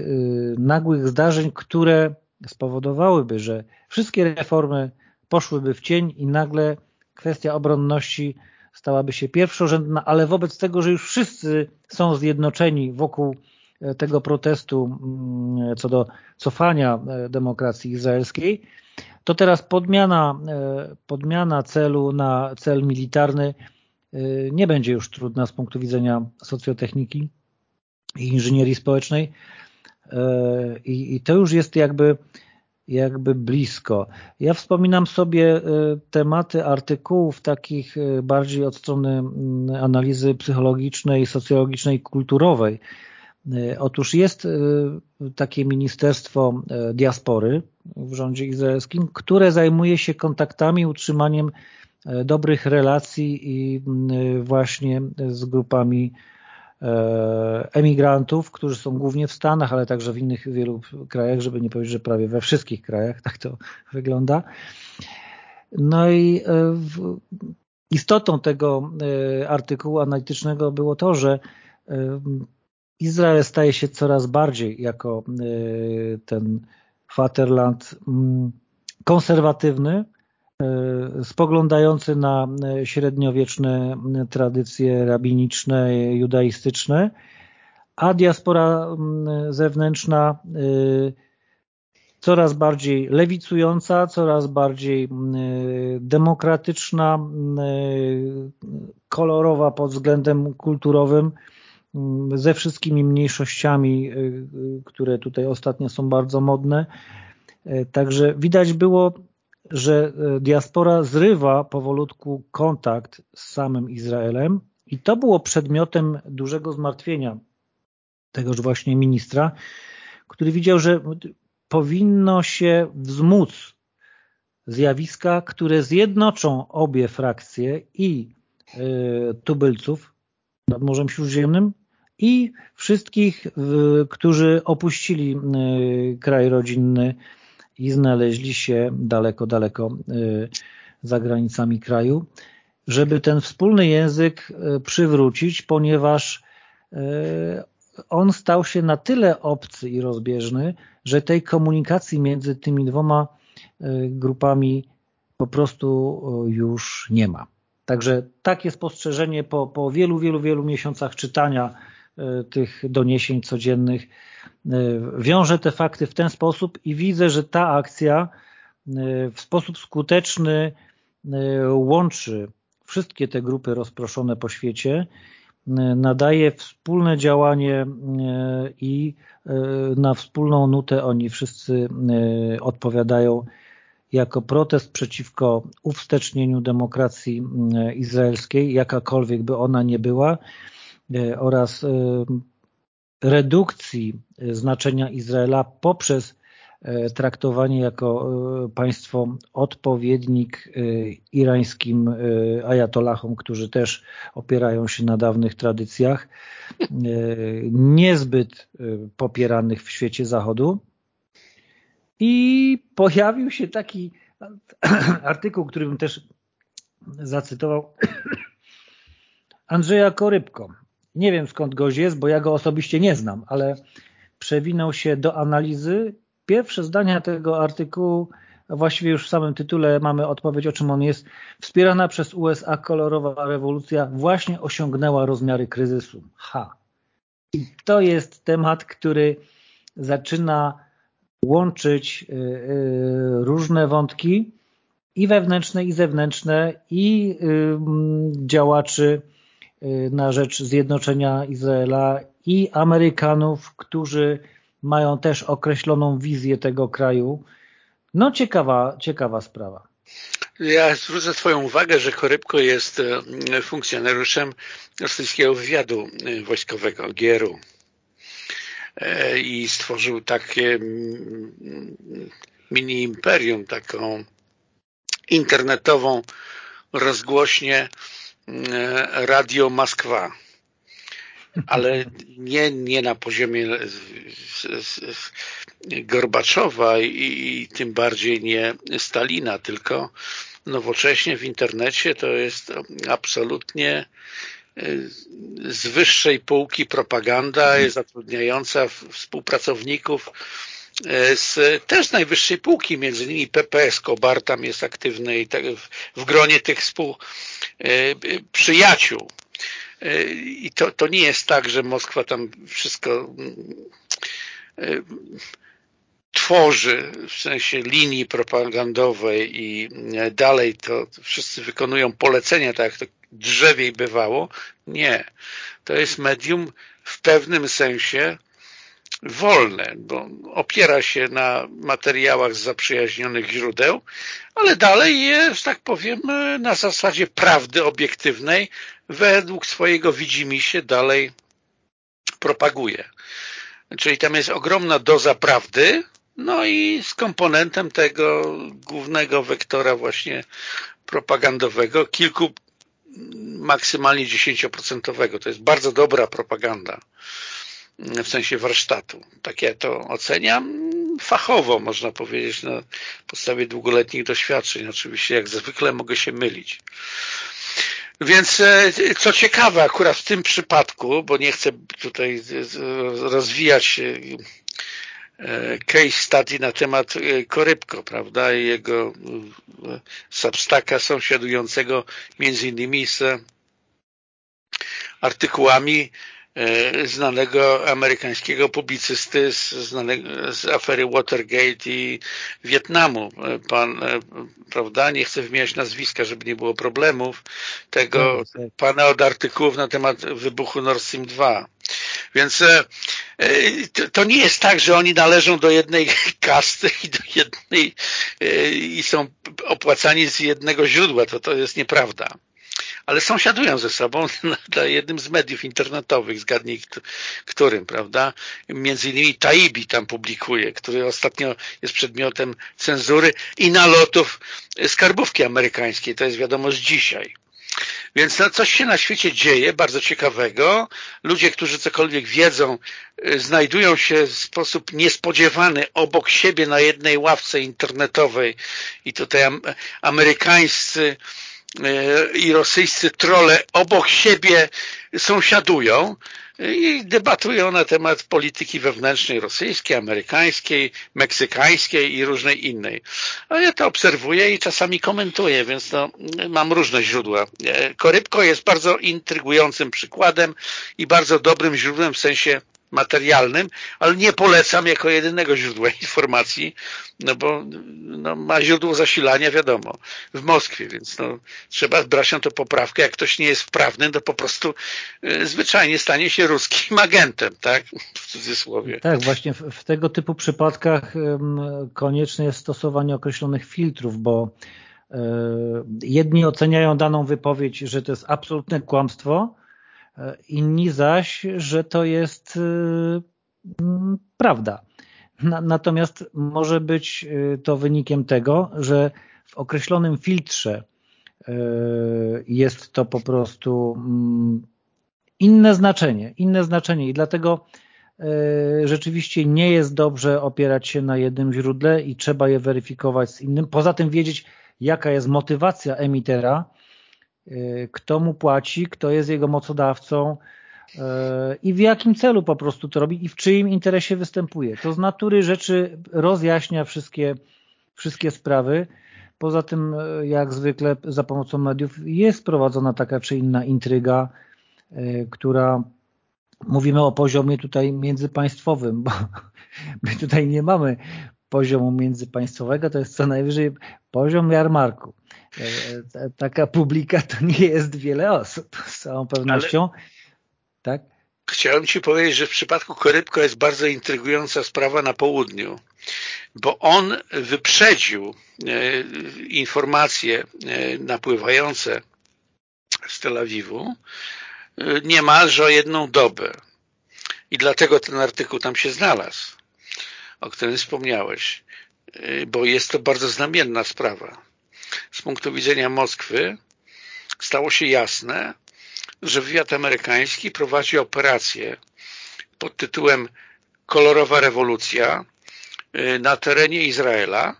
nagłych zdarzeń, które spowodowałyby, że wszystkie reformy poszłyby w cień i nagle kwestia obronności stałaby się pierwszorzędna, ale wobec tego, że już wszyscy są zjednoczeni wokół e, tego protestu mm, co do cofania e, demokracji izraelskiej, to teraz podmiana, e, podmiana celu na cel militarny nie będzie już trudna z punktu widzenia socjotechniki i inżynierii społecznej i, i to już jest jakby jakby blisko. Ja wspominam sobie e, tematy artykułów takich e, bardziej od strony analizy psychologicznej, socjologicznej, kulturowej. E, otóż jest takie Ministerstwo Diaspory w rządzie izraelskim, które zajmuje się kontaktami, utrzymaniem dobrych relacji i właśnie z grupami E, emigrantów, którzy są głównie w Stanach, ale także w innych wielu krajach, żeby nie powiedzieć, że prawie we wszystkich krajach tak to wygląda. No i e, istotą tego e, artykułu analitycznego było to, że Izrael staje się coraz bardziej jako ten Vaterland mm, konserwatywny, E, spoglądający na e, średniowieczne tradycje rabiniczne, judaistyczne, a diaspora zewnętrzna e, coraz bardziej lewicująca, coraz bardziej demokratyczna, kolorowa pod względem kulturowym, ze wszystkimi mniejszościami, które tutaj ostatnio są bardzo modne. Także widać było że e, diaspora zrywa powolutku kontakt z samym Izraelem i to było przedmiotem dużego zmartwienia tegoż właśnie ministra, który widział, że powinno się wzmóc zjawiska, które zjednoczą obie frakcje i tubylców nad Morzem Śródziemnym i wszystkich, którzy opuścili kraj rodzinny i znaleźli się daleko, daleko za granicami kraju, żeby ten wspólny język przywrócić, ponieważ on stał się na tyle obcy i rozbieżny, że tej komunikacji między tymi dwoma grupami po prostu już nie ma. Także takie spostrzeżenie po, po wielu, wielu, wielu miesiącach czytania tych doniesień codziennych. E, wiąże te fakty w ten sposób i widzę, że ta akcja e, w sposób skuteczny łączy wszystkie te grupy rozproszone po świecie, nadaje wspólne działanie i na wspólną nutę oni wszyscy odpowiadają jako protest przeciwko uwstecznieniu demokracji izraelskiej, jakakolwiek by ona nie była, e, oraz e, redukcji e, znaczenia Izraela poprzez traktowanie jako państwo odpowiednik irańskim ajatolachom, którzy też opierają się na dawnych tradycjach, niezbyt popieranych w świecie Zachodu, i pojawił się taki (coughs) artykuł, który bym też zacytował (coughs) Andrzeja Korybko. Nie wiem skąd gość jest, bo ja go osobiście nie znam, ale przewinął się do analizy. Pierwsze zdania tego artykułu, właściwie już w samym tytule mamy odpowiedź, o czym on jest. Wspierana przez USA kolorowa rewolucja właśnie osiągnęła rozmiary kryzysu. Ha. I to jest temat, który zaczyna łączyć y, y, różne wątki i wewnętrzne, i zewnętrzne, i działaczy na rzecz zjednoczenia Izraela, i Amerykanów, którzy mają też określoną wizję tego kraju. No ciekawa, ciekawa sprawa. Ja zwrócę Twoją uwagę, że Korybko jest funkcjonariuszem rosyjskiego wywiadu wojskowego, GRU. E, i stworzył takie mm, mini imperium, taką internetową rozgłośnię e, Radio Moskwa. Ale nie, nie na poziomie Gorbaczowa i, tym bardziej nie Stalina, tylko nowocześnie w internecie to jest absolutnie z wyższej półki propaganda zatrudniająca współpracowników e, z też najwyższej półki, między innymi PPS Kobar tam jest aktywny i tak w gronie tych współprzyjaciół. E, e, I to, to nie jest tak, że Moskwa tam wszystko tworzy w sensie linii propagandowej i dalej to wszyscy wykonują polecenia, tak jak to drzewiej bywało. Nie. To jest medium w pewnym sensie wolne, bo opiera się na materiałach z zaprzyjaźnionych źródeł, ale dalej jest, tak powiem, na zasadzie prawdy obiektywnej według swojego widzimisię dalej propaguje. Czyli tam jest ogromna doza prawdy, no i z komponentem tego głównego wektora właśnie propagandowego kilku maksymalnie 10%. To jest bardzo dobra propaganda w sensie warsztatu. Tak ja to oceniam fachowo, można powiedzieć, na podstawie długoletnich doświadczeń. Oczywiście, jak zwykle mogę się mylić. Więc e, co ciekawe, akurat w tym przypadku, bo nie chcę tutaj rozwijać e, case study na temat e, Korybko, prawda, i jego substaka sąsiadującego między innymi z artykułami znanego amerykańskiego publicysty z, znanego, z afery Watergate i Wietnamu. E, pan, e, prawda, nie chcę wymieniać nazwiska, żeby nie było problemów, tego tak, tak. pana od artykułów na temat wybuchu Nord Stream 2. Więc to nie jest tak, że oni należą do jednej (laughs) kasty i do jednej i są opłacani z jednego źródła. To, to jest nieprawda ale sąsiadują ze sobą (laughs) na jednym z mediów internetowych, zgadnij którym, prawda? Między innymi Taibi tam publikuje, który ostatnio jest przedmiotem cenzury i nalotów skarbówki amerykańskiej. To jest wiadomość dzisiaj. Więc no, coś się na świecie dzieje, bardzo ciekawego. Ludzie, którzy cokolwiek wiedzą, y, znajdują się w sposób niespodziewany obok siebie na jednej ławce internetowej i tutaj amerykańscy i rosyjscy trole obok siebie sąsiadują i debatują na temat polityki wewnętrznej rosyjskiej, amerykańskiej, meksykańskiej i różnej innej. A ja to obserwuję i czasami komentuję, więc no, mam różne źródła. E, Korybko jest bardzo intrygującym przykładem i bardzo dobrym źródłem w sensie materialnym, ale nie polecam jako jedynego źródła (laughs) informacji, no bo no, ma źródło zasilania, wiadomo, w Moskwie, więc no, trzeba brać na to poprawkę. Jak ktoś nie jest wprawny, to po prostu y, zwyczajnie stanie się ruskim (laughs) agentem, tak? W cudzysłowie. Tak, właśnie w, w tego typu przypadkach konieczne jest stosowanie określonych filtrów, bo y, jedni oceniają daną wypowiedź, że to jest absolutne kłamstwo, inni zaś, że to jest y, mm, prawda. Natomiast może być y, to wynikiem tego, że w określonym filtrze y, jest to po prostu mm, inne znaczenie, inne znaczenie i dlatego rzeczywiście nie jest dobrze opierać się na jednym źródle i trzeba je weryfikować z innym. Poza tym wiedzieć, jaka jest motywacja emitera, kto mu płaci, kto jest jego mocodawcą y, i w jakim celu po prostu to robi i w czyim interesie występuje. To z natury rzeczy rozjaśnia wszystkie, wszystkie sprawy. Poza tym, y, jak zwykle za pomocą mediów jest prowadzona taka czy inna intryga, która mówimy o poziomie tutaj międzypaństwowym, bo (laughs) my tutaj nie mamy poziomu międzypaństwowego, to jest co najwyżej poziom jarmarku. E, e, taka publika to nie jest wiele osób, z całą pewnością. Ale... Tak? Chciałem Ci powiedzieć, że w przypadku Korybko jest bardzo intrygująca sprawa na południu, bo on wyprzedził e, informacje napływające z Tel Awiwu niemalże o jedną dobę. I dlatego ten artykuł tam się znalazł, o którym wspomniałeś, bo jest to bardzo znamienna sprawa. Z punktu widzenia Moskwy stało się jasne, że wywiad amerykański prowadzi operację pod tytułem Kolorowa rewolucja y, na terenie Izraela.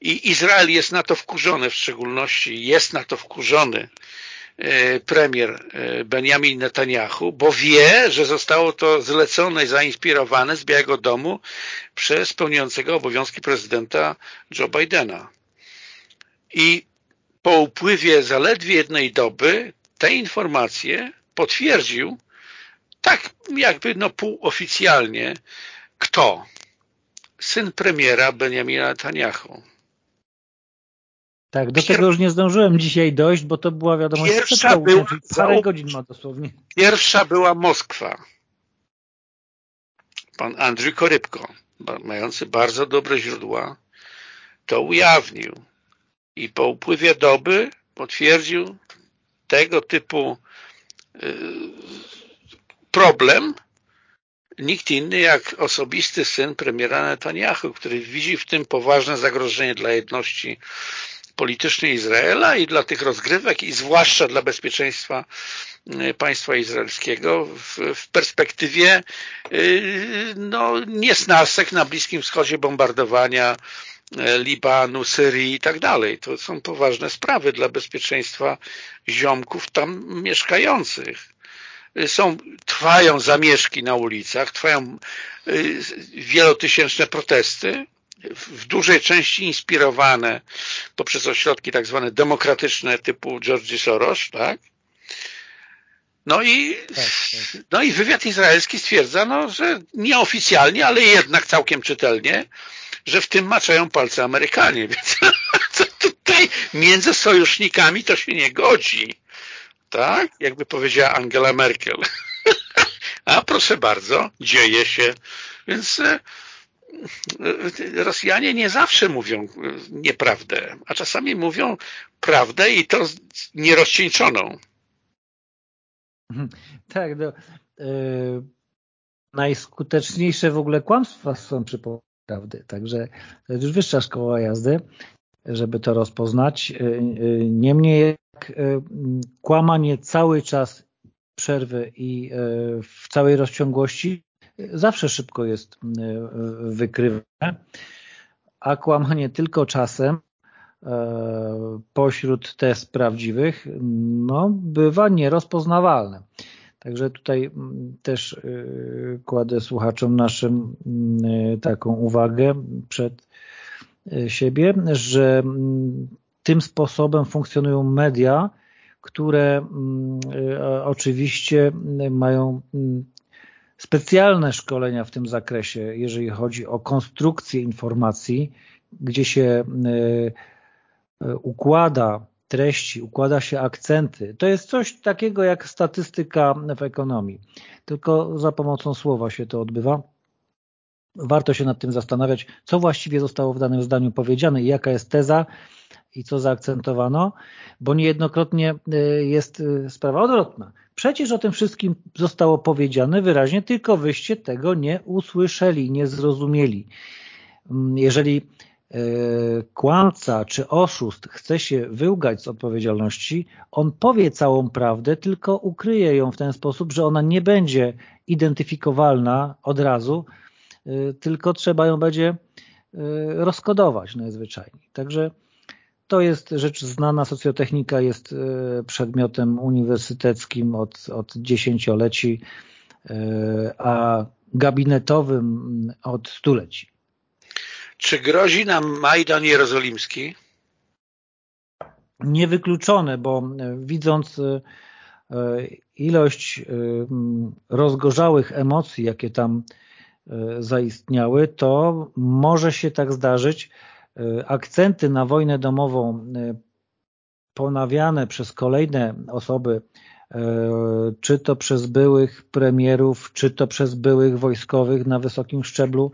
I Izrael jest na to wkurzony, w szczególności jest na to wkurzony y, premier y, Benjamin Netanyahu, bo wie, że zostało to zlecone i zainspirowane z Białego Domu przez pełniącego obowiązki prezydenta Joe Bidena. I po upływie zaledwie jednej doby te informacje potwierdził tak jakby no półoficjalnie kto? Syn premiera Benjamina Netanyahu. Tak, do Pier... tego już nie zdążyłem dzisiaj dojść, bo to była wiadomość pierwsza była, parę godzin ma dosłownie. Pierwsza była Moskwa. Pan Andrzej Korybko, mający bardzo dobre źródła, to ujawnił i po upływie doby potwierdził tego typu y, problem nikt inny jak osobisty syn premiera Netanyahu, który widzi w tym poważne zagrożenie dla jedności politycznej Izraela i dla tych rozgrywek i zwłaszcza dla bezpieczeństwa y, państwa izraelskiego w, w perspektywie y, no, niesnasek na Bliskim Wschodzie, bombardowania E, Libanu, Syrii i tak dalej. To są poważne sprawy dla bezpieczeństwa ziomków tam mieszkających. Są, trwają zamieszki na ulicach, trwają wielotysięczne protesty, w dużej części inspirowane poprzez ośrodki tak zwane demokratyczne typu George Soros, tak? No i, tak, tak. no i wywiad izraelski stwierdza, no, że nieoficjalnie, ale jednak całkiem czytelnie, że w tym maczają palce Amerykanie, (laughs) więc tutaj między sojusznikami to się nie godzi. Tak? Jakby powiedziała Angela Merkel. (laughs) A proszę bardzo, dzieje się. Więc e, Rosjanie nie zawsze mówią nieprawdę, a czasami mówią prawdę i to nierozcieńczoną. Tak, no, yy, najskuteczniejsze w ogóle kłamstwa są przy prawdy, także to jest już wyższa szkoła jazdy, żeby to rozpoznać. Yy, niemniej jak yy, kłamanie cały czas przerwy i w całej rozciągłości zawsze szybko jest wykrywane, a kłamanie tylko czasem pośród test prawdziwych no, bywa nierozpoznawalne. Także tutaj też y, kładę słuchaczom naszym taką uwagę przed siebie, że tym sposobem funkcjonują media, które oczywiście mają specjalne szkolenia w tym zakresie, jeżeli chodzi o konstrukcję informacji, gdzie się układa treści, układa się akcenty. To jest coś takiego jak statystyka w ekonomii, tylko za pomocą słowa się to odbywa. Warto się nad tym zastanawiać, co właściwie zostało w danym zdaniu powiedziane i jaka jest teza i co zaakcentowano, bo niejednokrotnie y, jest y, sprawa odwrotna. Przecież o tym wszystkim zostało powiedziane wyraźnie, tylko wyście tego nie usłyszeli, nie zrozumieli. Mm, jeżeli E, kłamca czy oszust chce się wyłgać z odpowiedzialności, on powie całą prawdę, tylko ukryje ją w ten sposób, że ona nie będzie identyfikowalna od razu, e, tylko trzeba ją będzie e, rozkodować najzwyczajniej. Także to jest rzecz znana, socjotechnika jest przedmiotem uniwersyteckim od, od dziesięcioleci, a gabinetowym od stuleci. Czy grozi nam Majdan Jerozolimski? Niewykluczone, bo e, widząc e, ilość e, rozgorzałych emocji, jakie tam zaistniały, to może się tak zdarzyć. Akcenty na wojnę domową ponawiane przez kolejne osoby, czy to przez byłych premierów, czy to przez byłych wojskowych na wysokim szczeblu,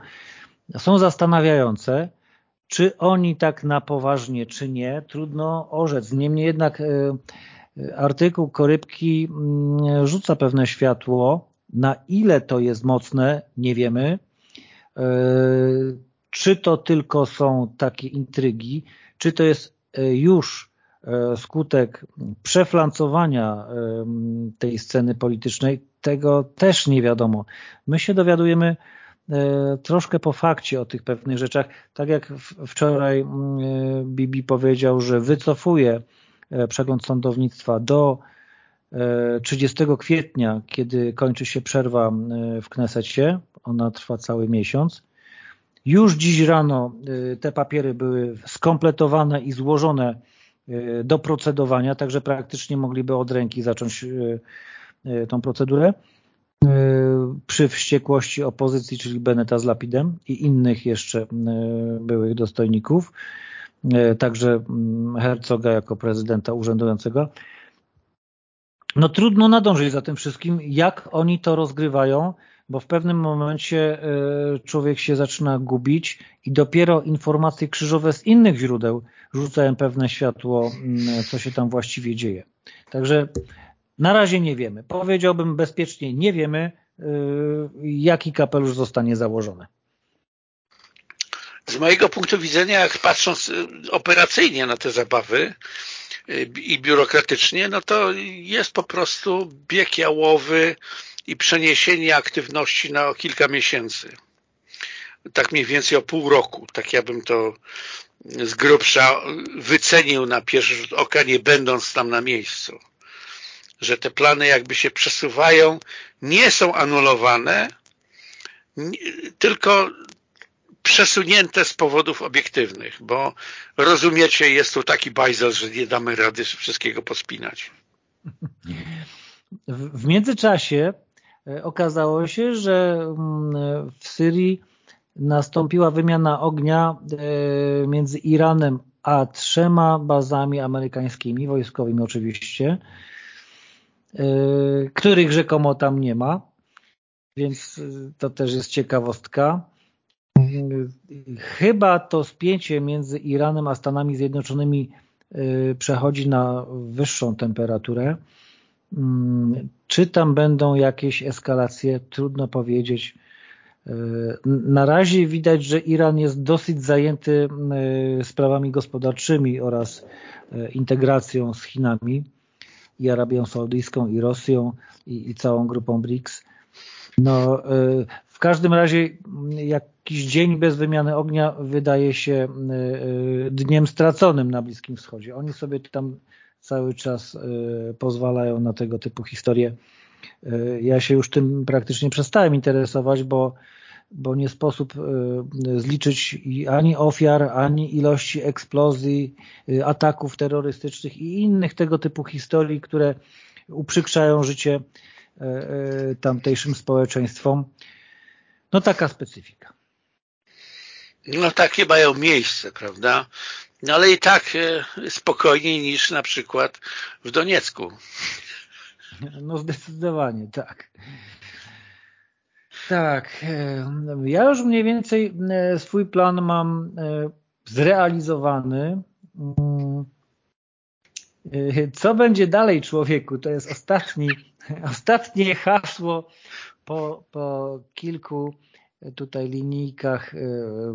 są zastanawiające, czy oni tak na poważnie, czy nie, trudno orzec. Niemniej jednak e, e, artykuł Korybki mm, rzuca pewne światło, na ile to jest mocne, nie wiemy. E, czy to tylko są takie intrygi, czy to jest już skutek przeflancowania tej sceny politycznej, tego też nie wiadomo. My się dowiadujemy E, troszkę po fakcie o tych pewnych rzeczach. Tak jak wczoraj mm, e, Bibi powiedział, że wycofuje e, przegląd sądownictwa do 30 kwietnia, kiedy kończy się przerwa w Knesecie, ona trwa cały miesiąc. Już dziś rano te papiery były skompletowane i złożone do procedowania, także praktycznie mogliby od ręki zacząć tą procedurę. Przy wściekłości opozycji, czyli Beneta z Lapidem i innych jeszcze byłych dostojników, także mm, Herzoga jako prezydenta urzędującego. No trudno nadążyć za tym wszystkim, jak oni to rozgrywają, bo w pewnym momencie człowiek się zaczyna gubić i dopiero informacje krzyżowe z innych źródeł rzucają pewne światło, mm, co się tam właściwie dzieje. Także na razie nie wiemy. Powiedziałbym bezpiecznie, nie wiemy, y, jaki kapelusz zostanie założony. Z mojego punktu widzenia, jak patrząc y, operacyjnie na te zabawy i biurokratycznie, no to jest po prostu bieg jałowy i przeniesienie aktywności na kilka miesięcy. Tak mniej więcej o pół roku. Tak ja bym to z grubsza wycenił na pierwszy rzut oka, nie będąc tam na miejscu że te plany jakby się przesuwają, nie są anulowane, tylko przesunięte z powodów obiektywnych, bo rozumiecie, jest tu taki bajzel, że nie damy rady wszystkiego pospinać. W międzyczasie okazało się, że mm, w Syrii nastąpiła wymiana ognia e, między Iranem a trzema bazami amerykańskimi, wojskowymi oczywiście, Y, których rzekomo tam nie ma, więc to też jest ciekawostka. chyba to spięcie między Iranem a Stanami Zjednoczonymi przechodzi na wyższą temperaturę. Mm, czy tam będą jakieś eskalacje? Trudno powiedzieć. Na razie widać, że Iran jest dosyć zajęty sprawami gospodarczymi oraz integracją z Chinami i Arabią Saudyjską i Rosją i, i całą grupą BRICS. No, w każdym razie jakiś dzień bez wymiany ognia wydaje się dniem straconym na Bliskim Wschodzie. Oni sobie tam cały czas pozwalają na tego typu historie. Ja się już tym praktycznie przestałem interesować, bo, bo nie sposób zliczyć ani ofiar, ani ilości eksplozji, ataków terrorystycznych i innych tego typu historii, które uprzykrzają życie tamtejszym społeczeństwom. No taka specyfika. No takie mają miejsce, prawda? No ale i tak spokojniej niż na przykład w Doniecku. No zdecydowanie, tak. Tak, ja już mniej więcej swój plan mam zrealizowany. Mm, co będzie dalej człowieku? To jest ostatni, (laughs) ostatnie hasło po, po kilku tutaj linijkach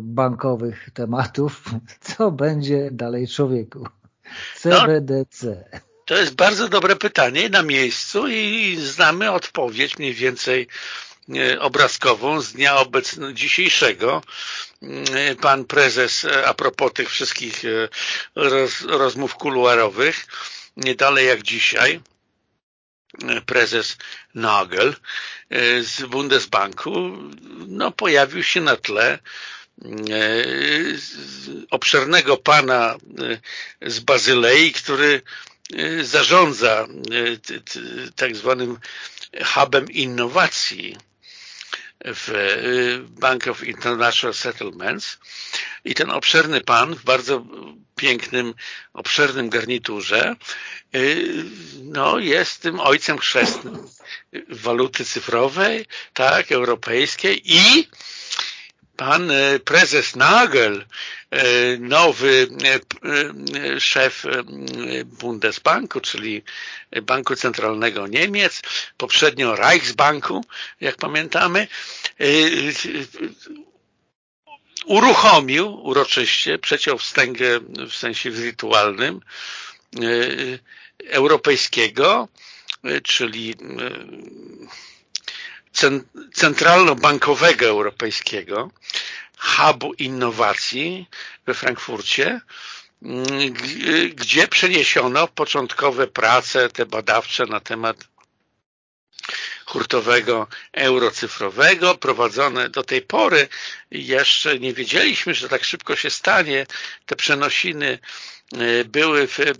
bankowych tematów. (laughs) Co będzie dalej człowieku? CBDC. No, to jest bardzo dobre pytanie na miejscu i znamy odpowiedź mniej więcej obrazkową z dnia obecnego, dzisiejszego. Pan prezes a propos tych wszystkich roz, rozmów kuluarowych, nie dalej jak dzisiaj, prezes Nagel z Bundesbanku no, pojawił się na tle obszernego pana z Bazylei, który zarządza tak zwanym hubem innowacji w Bank of International Settlements. I ten obszerny pan w bardzo pięknym, obszernym garniturze no, jest tym ojcem chrzestnym waluty cyfrowej, tak, europejskiej i pan prezes Nagel, nowy szef Bundesbanku, czyli Banku Centralnego Niemiec, poprzednio Reichsbanku, jak pamiętamy, uruchomił uroczyście, przeciął wstęgę w sensie wirtualnym europejskiego, czyli centralno-bankowego europejskiego hubu innowacji we Frankfurcie, gdzie przeniesiono początkowe prace te badawcze na temat hurtowego euro cyfrowego prowadzone do tej pory jeszcze nie wiedzieliśmy, że tak szybko się stanie. Te przenosiny e, były w, e, e,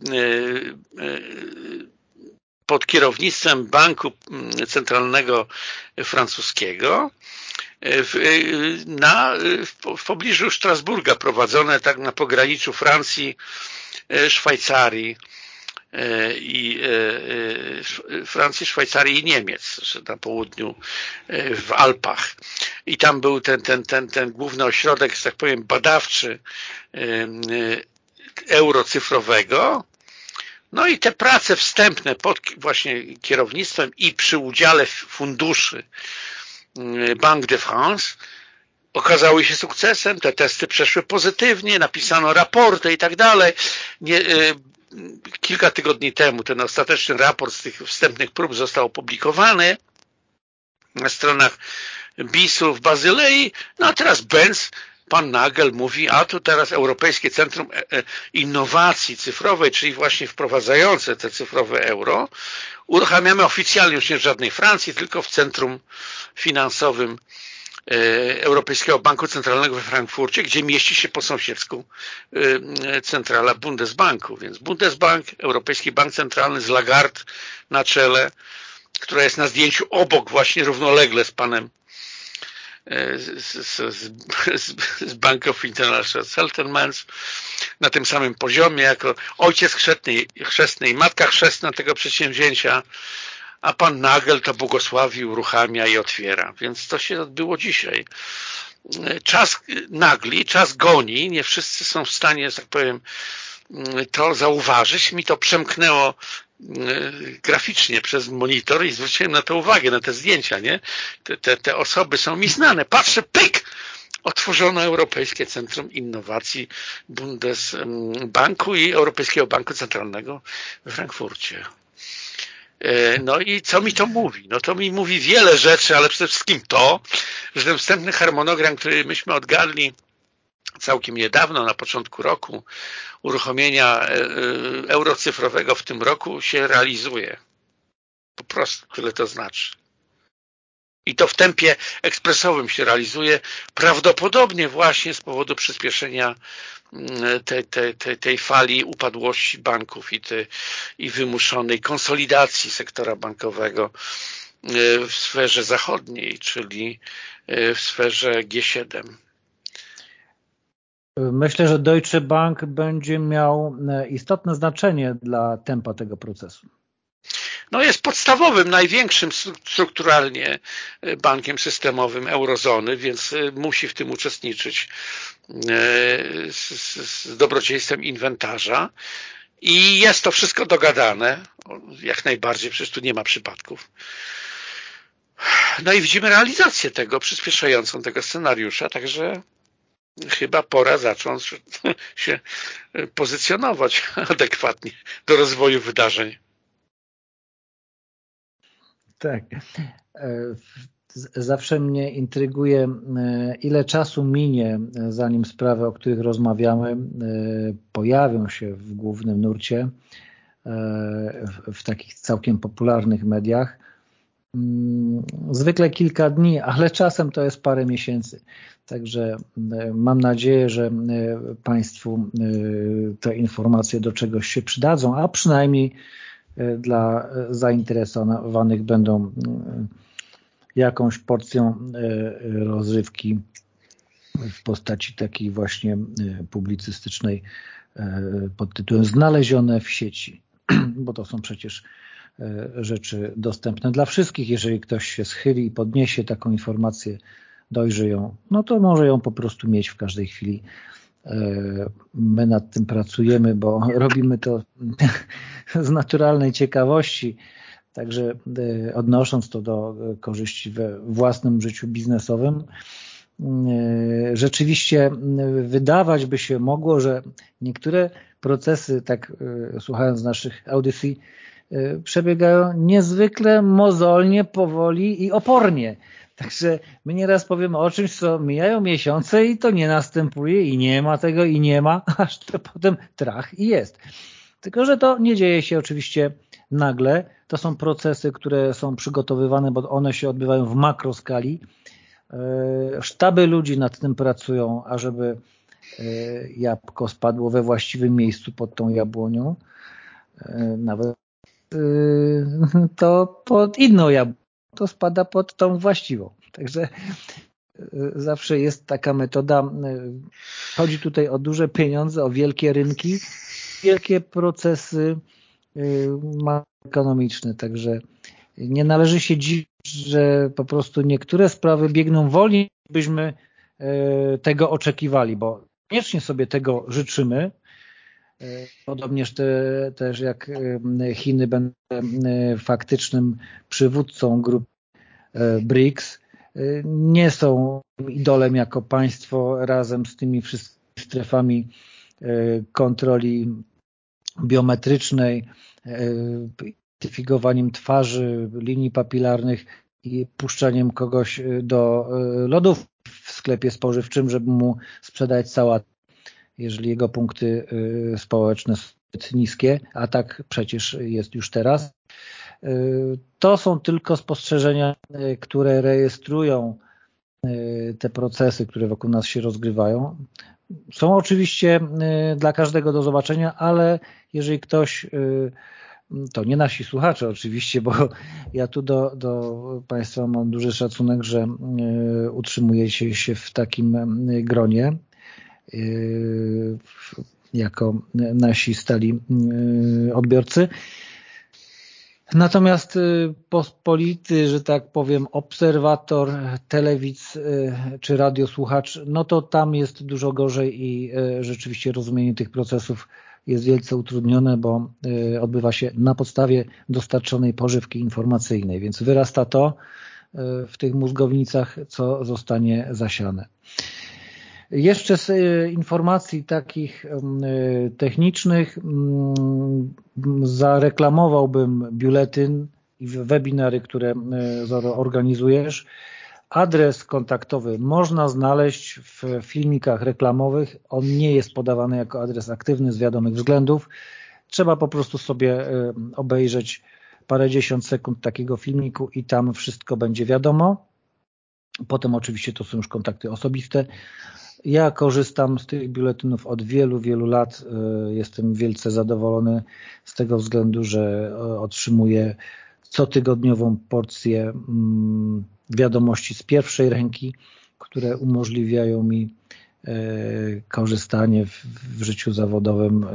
pod kierownictwem Banku Centralnego Francuskiego w, na, w pobliżu Strasburga prowadzone tak na pograniczu Francji, Szwajcarii i Francji, Szwajcarii i Niemiec, na południu w Alpach. I tam był ten, ten, ten, ten główny ośrodek, że tak powiem, badawczy eurocyfrowego, no i te prace wstępne pod właśnie kierownictwem i przy udziale funduszy mm, Banque de France okazały się sukcesem, te testy przeszły pozytywnie, napisano raporty i tak dalej. Nie, y, kilka tygodni temu ten ostateczny raport z tych wstępnych prób został opublikowany na stronach BIS-u w Bazylei, no a teraz Benz pan Nagel mówi, a tu teraz Europejskie Centrum e, e, Innowacji Cyfrowej, czyli właśnie wprowadzające te cyfrowe euro, uruchamiamy oficjalnie już nie w żadnej Francji, tylko w Centrum Finansowym e, Europejskiego Banku Centralnego we Frankfurcie, gdzie mieści się po sąsiedzku centrala Bundesbanku. Więc Bundesbank, Europejski Bank Centralny z Lagarde na czele, która jest na zdjęciu obok właśnie równolegle z panem z, z, z Bank of International Settlements na tym samym poziomie, jako ojciec chrzestny, chrzestny i matka chrzestna tego przedsięwzięcia, a pan Nagel to błogosławi, uruchamia i otwiera. Więc to się odbyło dzisiaj. czas nagli, czas goni, nie wszyscy są w stanie, że tak powiem, to zauważyć. Mi to przemknęło graficznie przez monitor i zwróciłem na to uwagę, na te zdjęcia, nie? Te, te, te osoby są mi znane. Patrzę, pyk! Otworzono Europejskie Centrum Innowacji Bundesbanku i Europejskiego Banku Centralnego we Frankfurcie. E, no i co mi to mówi? No to mi mówi wiele rzeczy, ale przede wszystkim to, że ten wstępny harmonogram, który myśmy odgadli całkiem niedawno, na początku roku, uruchomienia e, e, eurocyfrowego w tym roku się realizuje. Po prostu tyle to znaczy. I to w tempie ekspresowym się realizuje, prawdopodobnie właśnie z powodu przyspieszenia mm, tej, tej, tej, tej fali upadłości banków i, tej, i wymuszonej konsolidacji sektora bankowego e, w sferze zachodniej, czyli w sferze G7. Myślę, że Deutsche Bank będzie miał e, istotne znaczenie dla tempa tego procesu. No jest podstawowym, największym strukturalnie e, bankiem systemowym eurozony, więc e, musi w tym uczestniczyć z, z dobrodziejstwem inwentarza. I jest to wszystko dogadane, jak najbardziej, przecież tu nie ma przypadków. No i widzimy realizację tego, przyspieszającą tego scenariusza, także chyba pora zacząć (laughs) się pozycjonować adekwatnie do rozwoju wydarzeń. Tak. E, zawsze mnie intryguje, e, ile czasu minie, zanim sprawy, o których rozmawiamy, e, pojawią się w głównym nurcie, w takich całkiem popularnych mediach. Mm, zwykle kilka dni, ale czasem to jest parę miesięcy. Także e, mam nadzieję, że e, Państwu e, te informacje do czegoś się przydadzą, a przynajmniej dla zainteresowanych będą jakąś porcją rozrywki w postaci takiej właśnie publicystycznej pod tytułem Znalezione w sieci, (clears throat) bo to są przecież rzeczy dostępne dla wszystkich. Jeżeli ktoś się schyli i podniesie taką informację dojrzy ją, no to może ją po prostu mieć w każdej chwili. E, my nad tym pracujemy, bo (laughs) robimy to (laughs) z naturalnej ciekawości, także e, odnosząc to do korzyści we własnym życiu biznesowym, e, rzeczywiście wydawać by się mogło, że niektóre procesy, tak słuchając naszych audycji, przebiegają niezwykle mozolnie, powoli i opornie. Także my nieraz powiemy o czymś, co mijają miesiące i to nie następuje i nie ma tego i nie ma, (laughs) aż to potem trach i jest. Tylko, że to nie dzieje się oczywiście nagle. To są procesy, które są przygotowywane, bo one się odbywają w makroskali. E, sztaby ludzi nad tym pracują, ażeby e, jabłko spadło we właściwym miejscu pod tą jabłonią. Nawet (laughs) to pod inną jabłonią to spada pod tą właściwą. Także e, zawsze jest taka metoda. E, chodzi tutaj o duże pieniądze, o wielkie rynki, wielkie procesy ekonomiczne. Także nie należy się dziwić, że po prostu niektóre sprawy biegną wolniej, byśmy tego oczekiwali, bo koniecznie sobie tego życzymy. Podobnież te, też jak Chiny będą faktycznym przywódcą grupy BRICS, nie są idolem jako państwo razem z tymi wszystkimi strefami kontroli biometrycznej, identyfikowaniem twarzy, linii papilarnych i puszczaniem kogoś do lodów w sklepie spożywczym, żeby mu sprzedać sałatę, jeżeli jego punkty społeczne są niskie, a tak przecież jest już teraz. To są tylko spostrzeżenia, e, które rejestrują te procesy, które wokół nas się rozgrywają. Są oczywiście dla każdego do zobaczenia, ale jeżeli ktoś, to nie nasi słuchacze oczywiście, bo ja tu do, do Państwa mam duży szacunek, że utrzymujecie się w takim gronie jako nasi stali odbiorcy. Natomiast y, pospolity, że tak powiem, obserwator, telewidz czy radiosłuchacz, no to tam jest dużo gorzej i rzeczywiście rozumienie tych procesów jest wielce utrudnione, bo odbywa się na podstawie dostarczonej pożywki informacyjnej, więc wyrasta to w tych mózgownicach, co zostanie zasiane. Jeszcze z e, informacji takich e, technicznych zareklamowałbym biuletyn i webinary, które e, organizujesz. Adres kontaktowy można znaleźć w filmikach reklamowych. On nie jest podawany jako adres aktywny z wiadomych względów. Trzeba po prostu sobie obejrzeć parędziesiąt sekund takiego filmiku i tam wszystko będzie wiadomo. Potem oczywiście to są już kontakty osobiste. Ja korzystam z tych biuletynów od wielu, wielu lat. E, jestem wielce zadowolony z tego względu, że e, otrzymuję cotygodniową porcję mm, wiadomości z pierwszej ręki, które umożliwiają mi e, korzystanie w, życiu zawodowym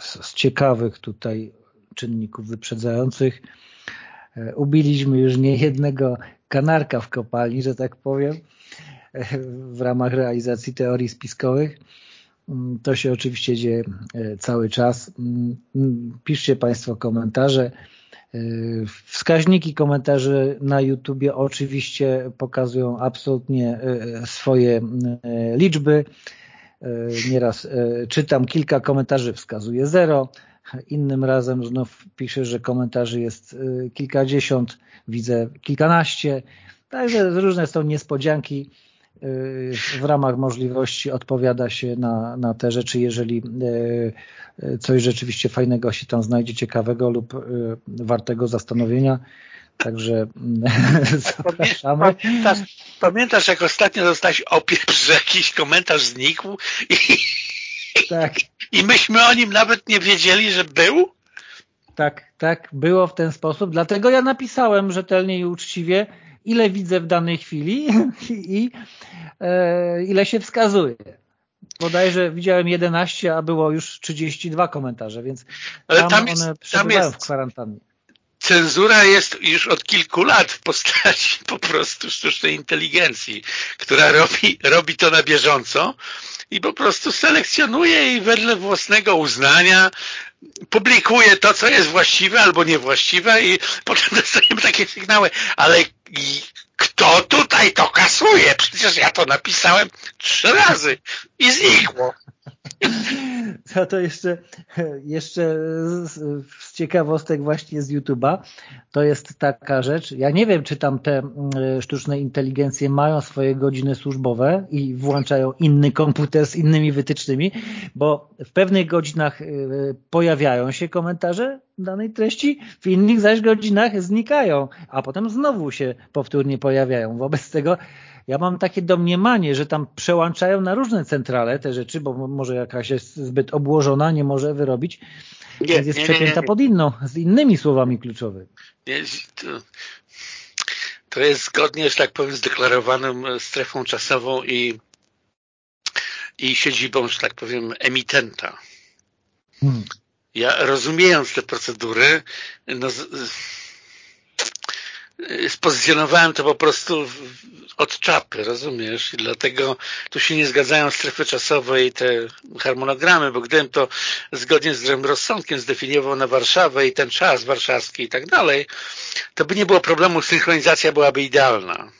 z ciekawych tutaj czynników wyprzedzających. Ubiliśmy już niejednego kanarka w kopalni, że tak powiem w ramach realizacji teorii spiskowych. Mm, to się oczywiście dzieje e, cały czas. Mm, mm, piszcie Państwo komentarze. E, wskaźniki komentarzy na YouTubie oczywiście pokazują absolutnie e, swoje liczby. Nieraz czytam kilka komentarzy, wskazuje zero. Innym razem znów piszę, że komentarzy jest kilkadziesiąt, widzę kilkanaście. Także różne są niespodzianki w ramach możliwości odpowiada się na, na te rzeczy, jeżeli e, coś rzeczywiście fajnego się tam znajdzie, ciekawego lub e, wartego zastanowienia. Także (laughs) zapraszamy. Pamiętasz, pamiętasz, jak ostatnio dostałeś opieprz, że jakiś komentarz znikł i, tak. i myśmy o nim nawet nie wiedzieli, że był? Tak, tak, było w ten sposób. Dlatego ja napisałem rzetelnie i uczciwie, ile widzę w danej chwili (laughs) i e, ile się wskazuje. Bodajże widziałem 11, a było już 32 komentarze, więc tam, tam jest, one przebywają w kwarantannie. Cenzura jest już od kilku lat w postaci po prostu sztucznej inteligencji, która robi, robi to na bieżąco i po prostu selekcjonuje i wedle własnego uznania publikuje to, co jest właściwe albo niewłaściwe i (laughs) potem dostajemy takie sygnały, ale kto tutaj to kasuje? Przecież ja to napisałem trzy razy i znikło. (laughs) Za to jeszcze, jeszcze z ciekawostek właśnie z YouTube'a, to jest taka rzecz, ja nie wiem, czy tam te mm, sztuczne inteligencje mają swoje godziny służbowe i włączają inny komputer z innymi wytycznymi, bo w pewnych godzinach y, pojawiają się komentarze danej treści, w innych zaś godzinach znikają, a potem znowu się powtórnie pojawiają. Wobec tego ja mam takie domniemanie, że tam przełączają na różne centrale te rzeczy, bo może jakaś jest zbyt obłożona, nie może wyrobić, nie, więc jest nie, przepięta nie, pod inną, z innymi słowami kluczowymi. To, to jest zgodnie, że tak powiem, z deklarowaną strefą czasową i, i siedzibą, że tak powiem, emitenta. Hmm. Ja rozumiejąc te procedury, no, spozycjonowałem to po prostu od czapy, rozumiesz? I dlatego tu się nie zgadzają strefy czasowe i te harmonogramy, bo gdybym to zgodnie z rozsądkiem zdefiniował na Warszawę i ten czas warszawski i tak dalej, to by nie było problemu, synchronizacja byłaby idealna.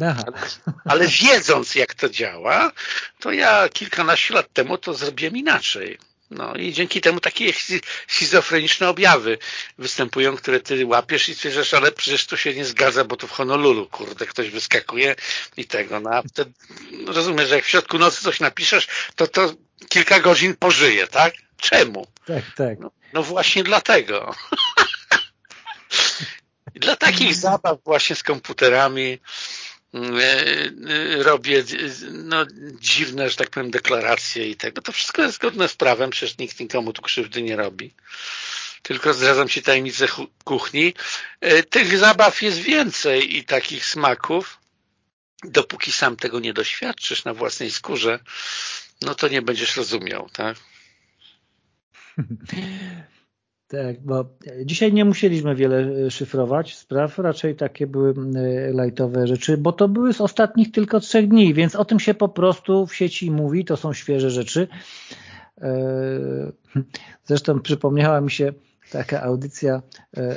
Ale, ale wiedząc jak to działa, to ja kilkanaście lat temu to zrobiłem inaczej. No i dzięki temu takie schizofreniczne objawy występują, które ty łapiesz i stwierdzasz, ale przecież to się nie zgadza, bo tu w Honolulu, kurde, ktoś wyskakuje i tego. No, a wtedy, rozumiesz, że jak w środku nocy coś napiszesz, to to kilka godzin pożyje, tak? Czemu? Tak, tak. No, no właśnie dlatego. (laughs) Dla takich zabaw właśnie z komputerami robię no, dziwne, że tak powiem, deklaracje i tego. To wszystko jest zgodne z prawem, przecież nikt nikomu tu krzywdy nie robi. Tylko zdradzam Ci tajemnicę kuchni. E, tych zabaw jest więcej i takich smaków. Dopóki sam tego nie doświadczysz na własnej skórze, no to nie będziesz rozumiał, tak? (laughs) Tak, bo dzisiaj nie musieliśmy wiele szyfrować spraw, raczej takie były lajtowe rzeczy, bo to były z ostatnich tylko trzech dni, więc o tym się po prostu w sieci mówi, to są świeże rzeczy. (laughs) Zresztą przypomniała mi się taka audycja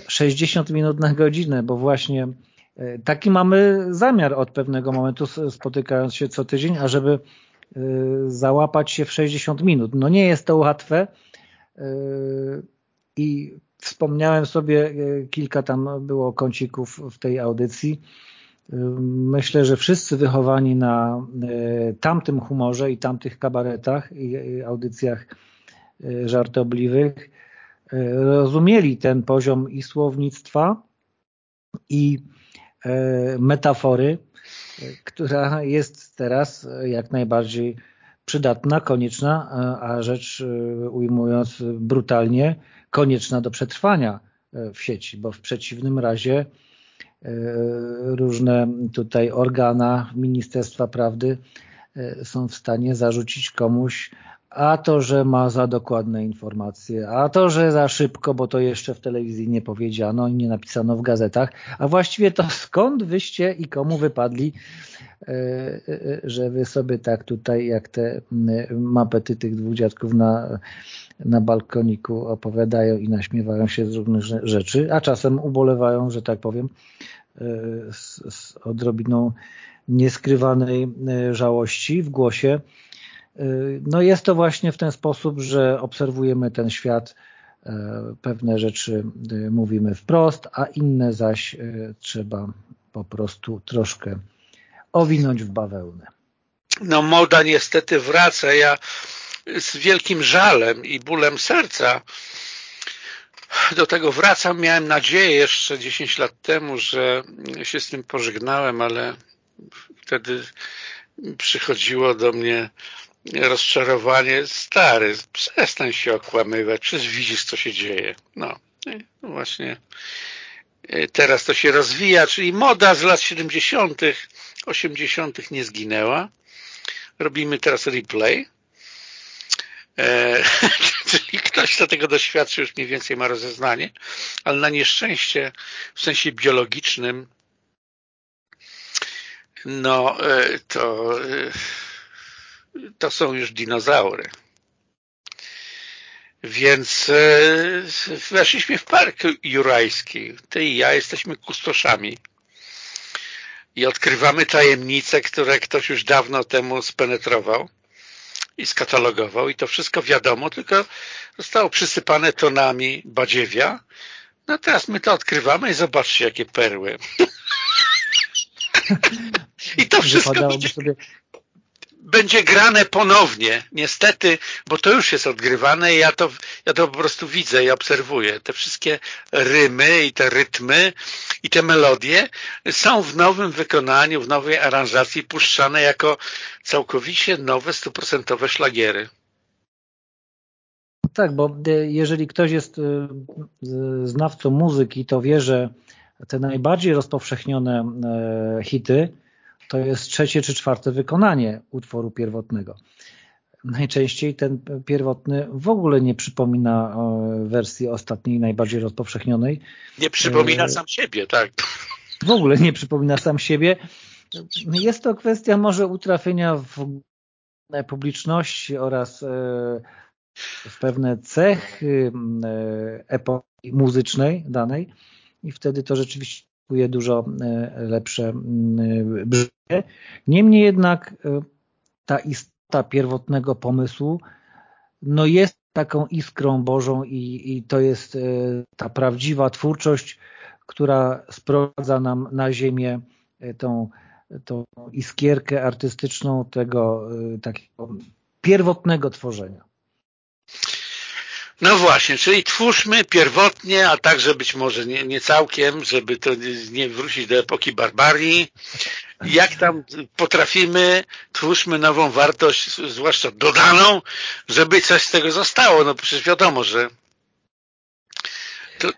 60 minut na godzinę, bo właśnie taki mamy zamiar od pewnego momentu spotykając się co tydzień, ażeby załapać się w 60 minut. No nie jest to łatwe, i wspomniałem sobie, e, kilka tam było kącików w tej audycji. E, myślę, że wszyscy wychowani na e, tamtym humorze i tamtych kabaretach i audycjach żartobliwych rozumieli ten poziom i słownictwa i metafory, która jest teraz jak najbardziej przydatna, konieczna, a rzecz ujmując brutalnie, konieczna do przetrwania e, w sieci, bo w przeciwnym razie e, różne tutaj organa Ministerstwa Prawdy e, są w stanie zarzucić komuś a to, że ma za dokładne informacje, a to, że za szybko, bo to jeszcze w telewizji nie powiedziano i nie napisano w gazetach, a właściwie to skąd wyście i komu wypadli, że wy sobie tak tutaj jak te mapety tych dwóch dziadków na na balkoniku opowiadają i naśmiewają się z różnych rzeczy, a czasem ubolewają, że tak powiem, e, z, z odrobiną nieskrywanej e, żałości w głosie. E, no jest to właśnie w ten sposób, że obserwujemy ten świat, pewne rzeczy mówimy wprost, a inne zaś trzeba po prostu troszkę owinąć w bawełnę. No moda niestety wraca. Ja z wielkim żalem i bólem serca do tego wracam. Miałem nadzieję jeszcze 10 lat temu, że się z tym pożegnałem, ale wtedy przychodziło do mnie rozczarowanie. Stary, przestań się okłamywać, przecież widzisz, co się dzieje. No, no właśnie teraz to się rozwija, czyli moda z lat 70., 80. nie zginęła. Robimy teraz replay E, (laughs) czyli ktoś, kto tego doświadczy, już mniej więcej ma rozeznanie, ale na nieszczęście w sensie biologicznym no e, to e, to są już dinozaury. Więc weszliśmy w park jurajski. Ty i ja jesteśmy kustoszami i odkrywamy tajemnice, które ktoś już dawno temu spenetrował i skatalogował i to wszystko wiadomo, tylko zostało przysypane tonami badziewia. No teraz my to odkrywamy i zobaczcie, jakie perły. (laughs) I to wszystko będzie, sobie... będzie grane ponownie, niestety, bo to już jest odgrywane i ja to, ja to po prostu widzę i obserwuję. Te wszystkie rymy i te rytmy i te melodie są w nowym wykonaniu, w nowej aranżacji puszczane jako całkowicie nowe, stuprocentowe szlagiery. Tak, bo e, jeżeli ktoś jest e, znawcą muzyki, to wie, że te najbardziej rozpowszechnione e, hity to jest trzecie czy czwarte wykonanie utworu pierwotnego. Najczęściej ten pierwotny w ogóle nie przypomina wersji ostatniej, najbardziej rozpowszechnionej. Nie przypomina sam siebie, tak. W ogóle nie przypomina sam siebie. Jest to kwestia może utrafienia w publiczności oraz e, w pewne cechy e, epoki muzycznej danej i wtedy to rzeczywiście jest dużo e, lepsze brzmienie. Niemniej jednak ta istota pierwotnego pomysłu no jest taką iskrą Bożą i, i to jest ta prawdziwa twórczość, która sprowadza nam na ziemię tą tą iskierkę artystyczną tego takiego pierwotnego tworzenia. No właśnie, czyli twórzmy pierwotnie, a także być może nie, nie całkiem, żeby to nie wrócić do epoki barbarii. Jak tam potrafimy, twórzmy nową wartość, zwłaszcza dodaną, żeby coś z tego zostało. No przecież wiadomo, że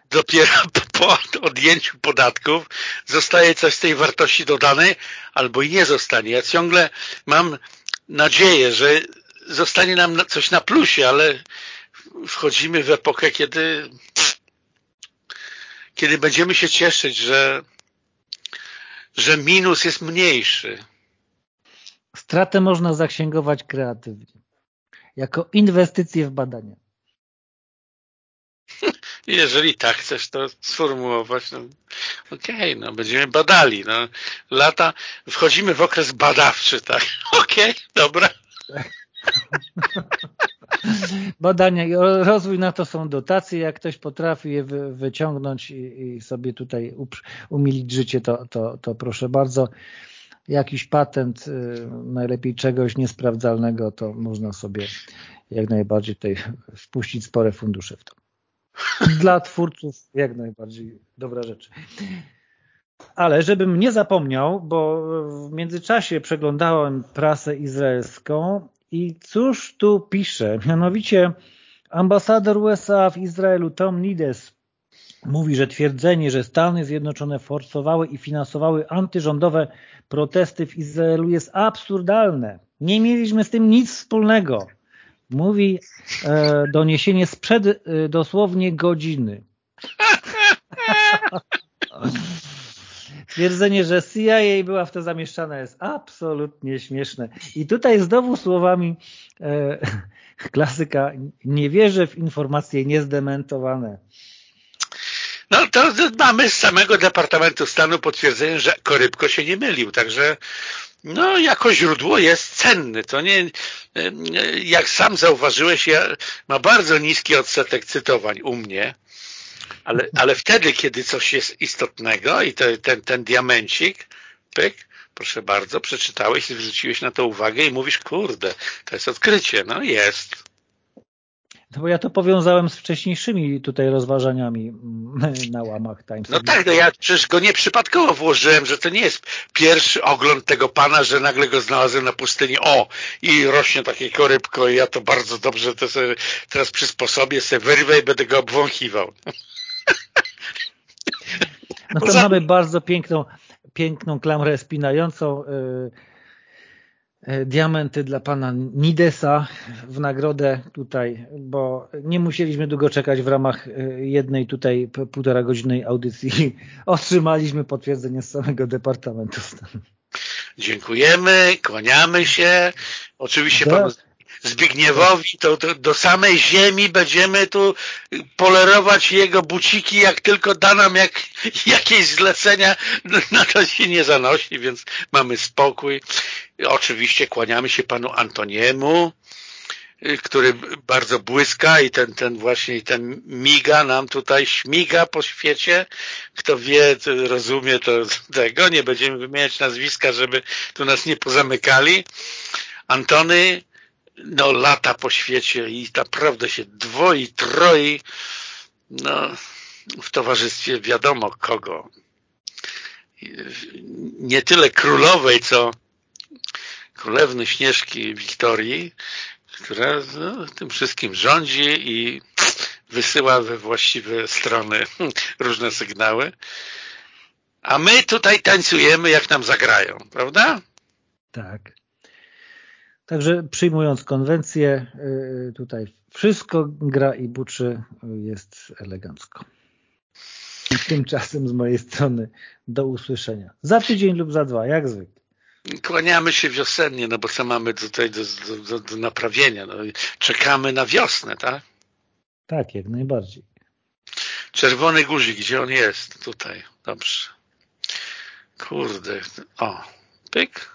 dopiero (laughs) po odjęciu podatków zostaje coś z tej wartości dodanej albo i nie zostanie. Ja ciągle mam nadzieję, że zostanie nam coś na plusie, ale wchodzimy w epokę, kiedy kiedy będziemy się cieszyć, że, że minus jest mniejszy. Stratę można zaksięgować kreatywnie. Jako inwestycje w badania. (laughs) Jeżeli tak chcesz to sformułować, no okej, okay, no będziemy badali. No. Lata, wchodzimy w okres badawczy, tak? (laughs) Okej, okay, dobra. (laughs) (laughs) Badania i rozwój na to są dotacje. Jak ktoś potrafi je wyciągnąć i, sobie tutaj umilić życie, to, to, to proszę bardzo. Jakiś patent, y, najlepiej czegoś niesprawdzalnego, to można sobie jak najbardziej tutaj wpuścić spore fundusze w to. Dla twórców jak najbardziej dobra rzecz. Ale żebym nie zapomniał, bo w międzyczasie przeglądałem prasę izraelską i cóż tu pisze? Mianowicie ambasador USA w Izraelu Tom Nides mówi, że twierdzenie, że Stany Zjednoczone forsowały i finansowały antyrządowe protesty w Izraelu jest absurdalne. Nie mieliśmy z tym nic wspólnego. Mówi e, doniesienie sprzed e, dosłownie godziny. Twierdzenie, że CIA była w to zamieszczana jest absolutnie śmieszne. I tutaj znowu słowami e, (laughs) klasyka, nie wierzę w informacje niezdementowane. No to mamy z samego Departamentu Stanu potwierdzenie, że Korybko się nie mylił, także no jako źródło jest cenny. To nie, jak sam zauważyłeś, ja, ma bardzo niski odsetek cytowań u mnie, ale, ale wtedy, kiedy coś jest istotnego i to, ten, ten diamencik, pyk, proszę bardzo, przeczytałeś, zwróciłeś na to uwagę i mówisz, kurde, to jest odkrycie. No jest. No bo ja to powiązałem z wcześniejszymi tutaj rozważaniami mm, na łamach Times. No tak, no ja przecież go nieprzypadkowo włożyłem, że to nie jest pierwszy ogląd tego pana, że nagle go znalazłem na pustyni, o, i rośnie takie korybko i ja to bardzo dobrze to sobie teraz przysposobię, sobie wyrwę i będę go obwąchiwał. No (laughs) to Poza... mamy bardzo piękną, piękną klamrę spinającą. Yy, diamenty dla pana Nidesa w nagrodę tutaj, bo nie musieliśmy długo czekać w ramach y, jednej tutaj półtora godzinnej audycji. (laughs) Otrzymaliśmy potwierdzenie z samego Departamentu Stanu. Dziękujemy, kłaniamy się. Oczywiście panu Zbigniewowi, to, to, do samej ziemi będziemy tu polerować jego buciki, jak tylko da nam jak, jakieś zlecenia, na to się nie zanosi, więc mamy spokój. Oczywiście kłaniamy się panu Antoniemu, który bardzo błyska i ten, ten właśnie ten miga nam tutaj, śmiga po świecie. Kto wie, rozumie to (laughs) tego. Nie będziemy wymieniać nazwiska, żeby tu nas nie pozamykali. Antony no, lata po świecie i naprawdę się dwoi, troi no, w towarzystwie wiadomo kogo. Nie tyle królowej, co królewny Śnieżki Wiktorii, która no, tym wszystkim rządzi i wysyła we właściwe strony (laughs) różne sygnały. A my tutaj tańcujemy, jak nam zagrają, prawda? Tak. Także przyjmując konwencję, y, tutaj wszystko gra i buczy, jest elegancko. Tymczasem z mojej strony do usłyszenia. Za tydzień lub za dwa, jak zwykle. Kłaniamy się wiosennie, no bo co mamy tutaj do, do, do naprawienia? No, czekamy na wiosnę, tak? Tak, jak najbardziej. Czerwony guzik, gdzie on jest? Tutaj, dobrze. Kurde, o, pyk.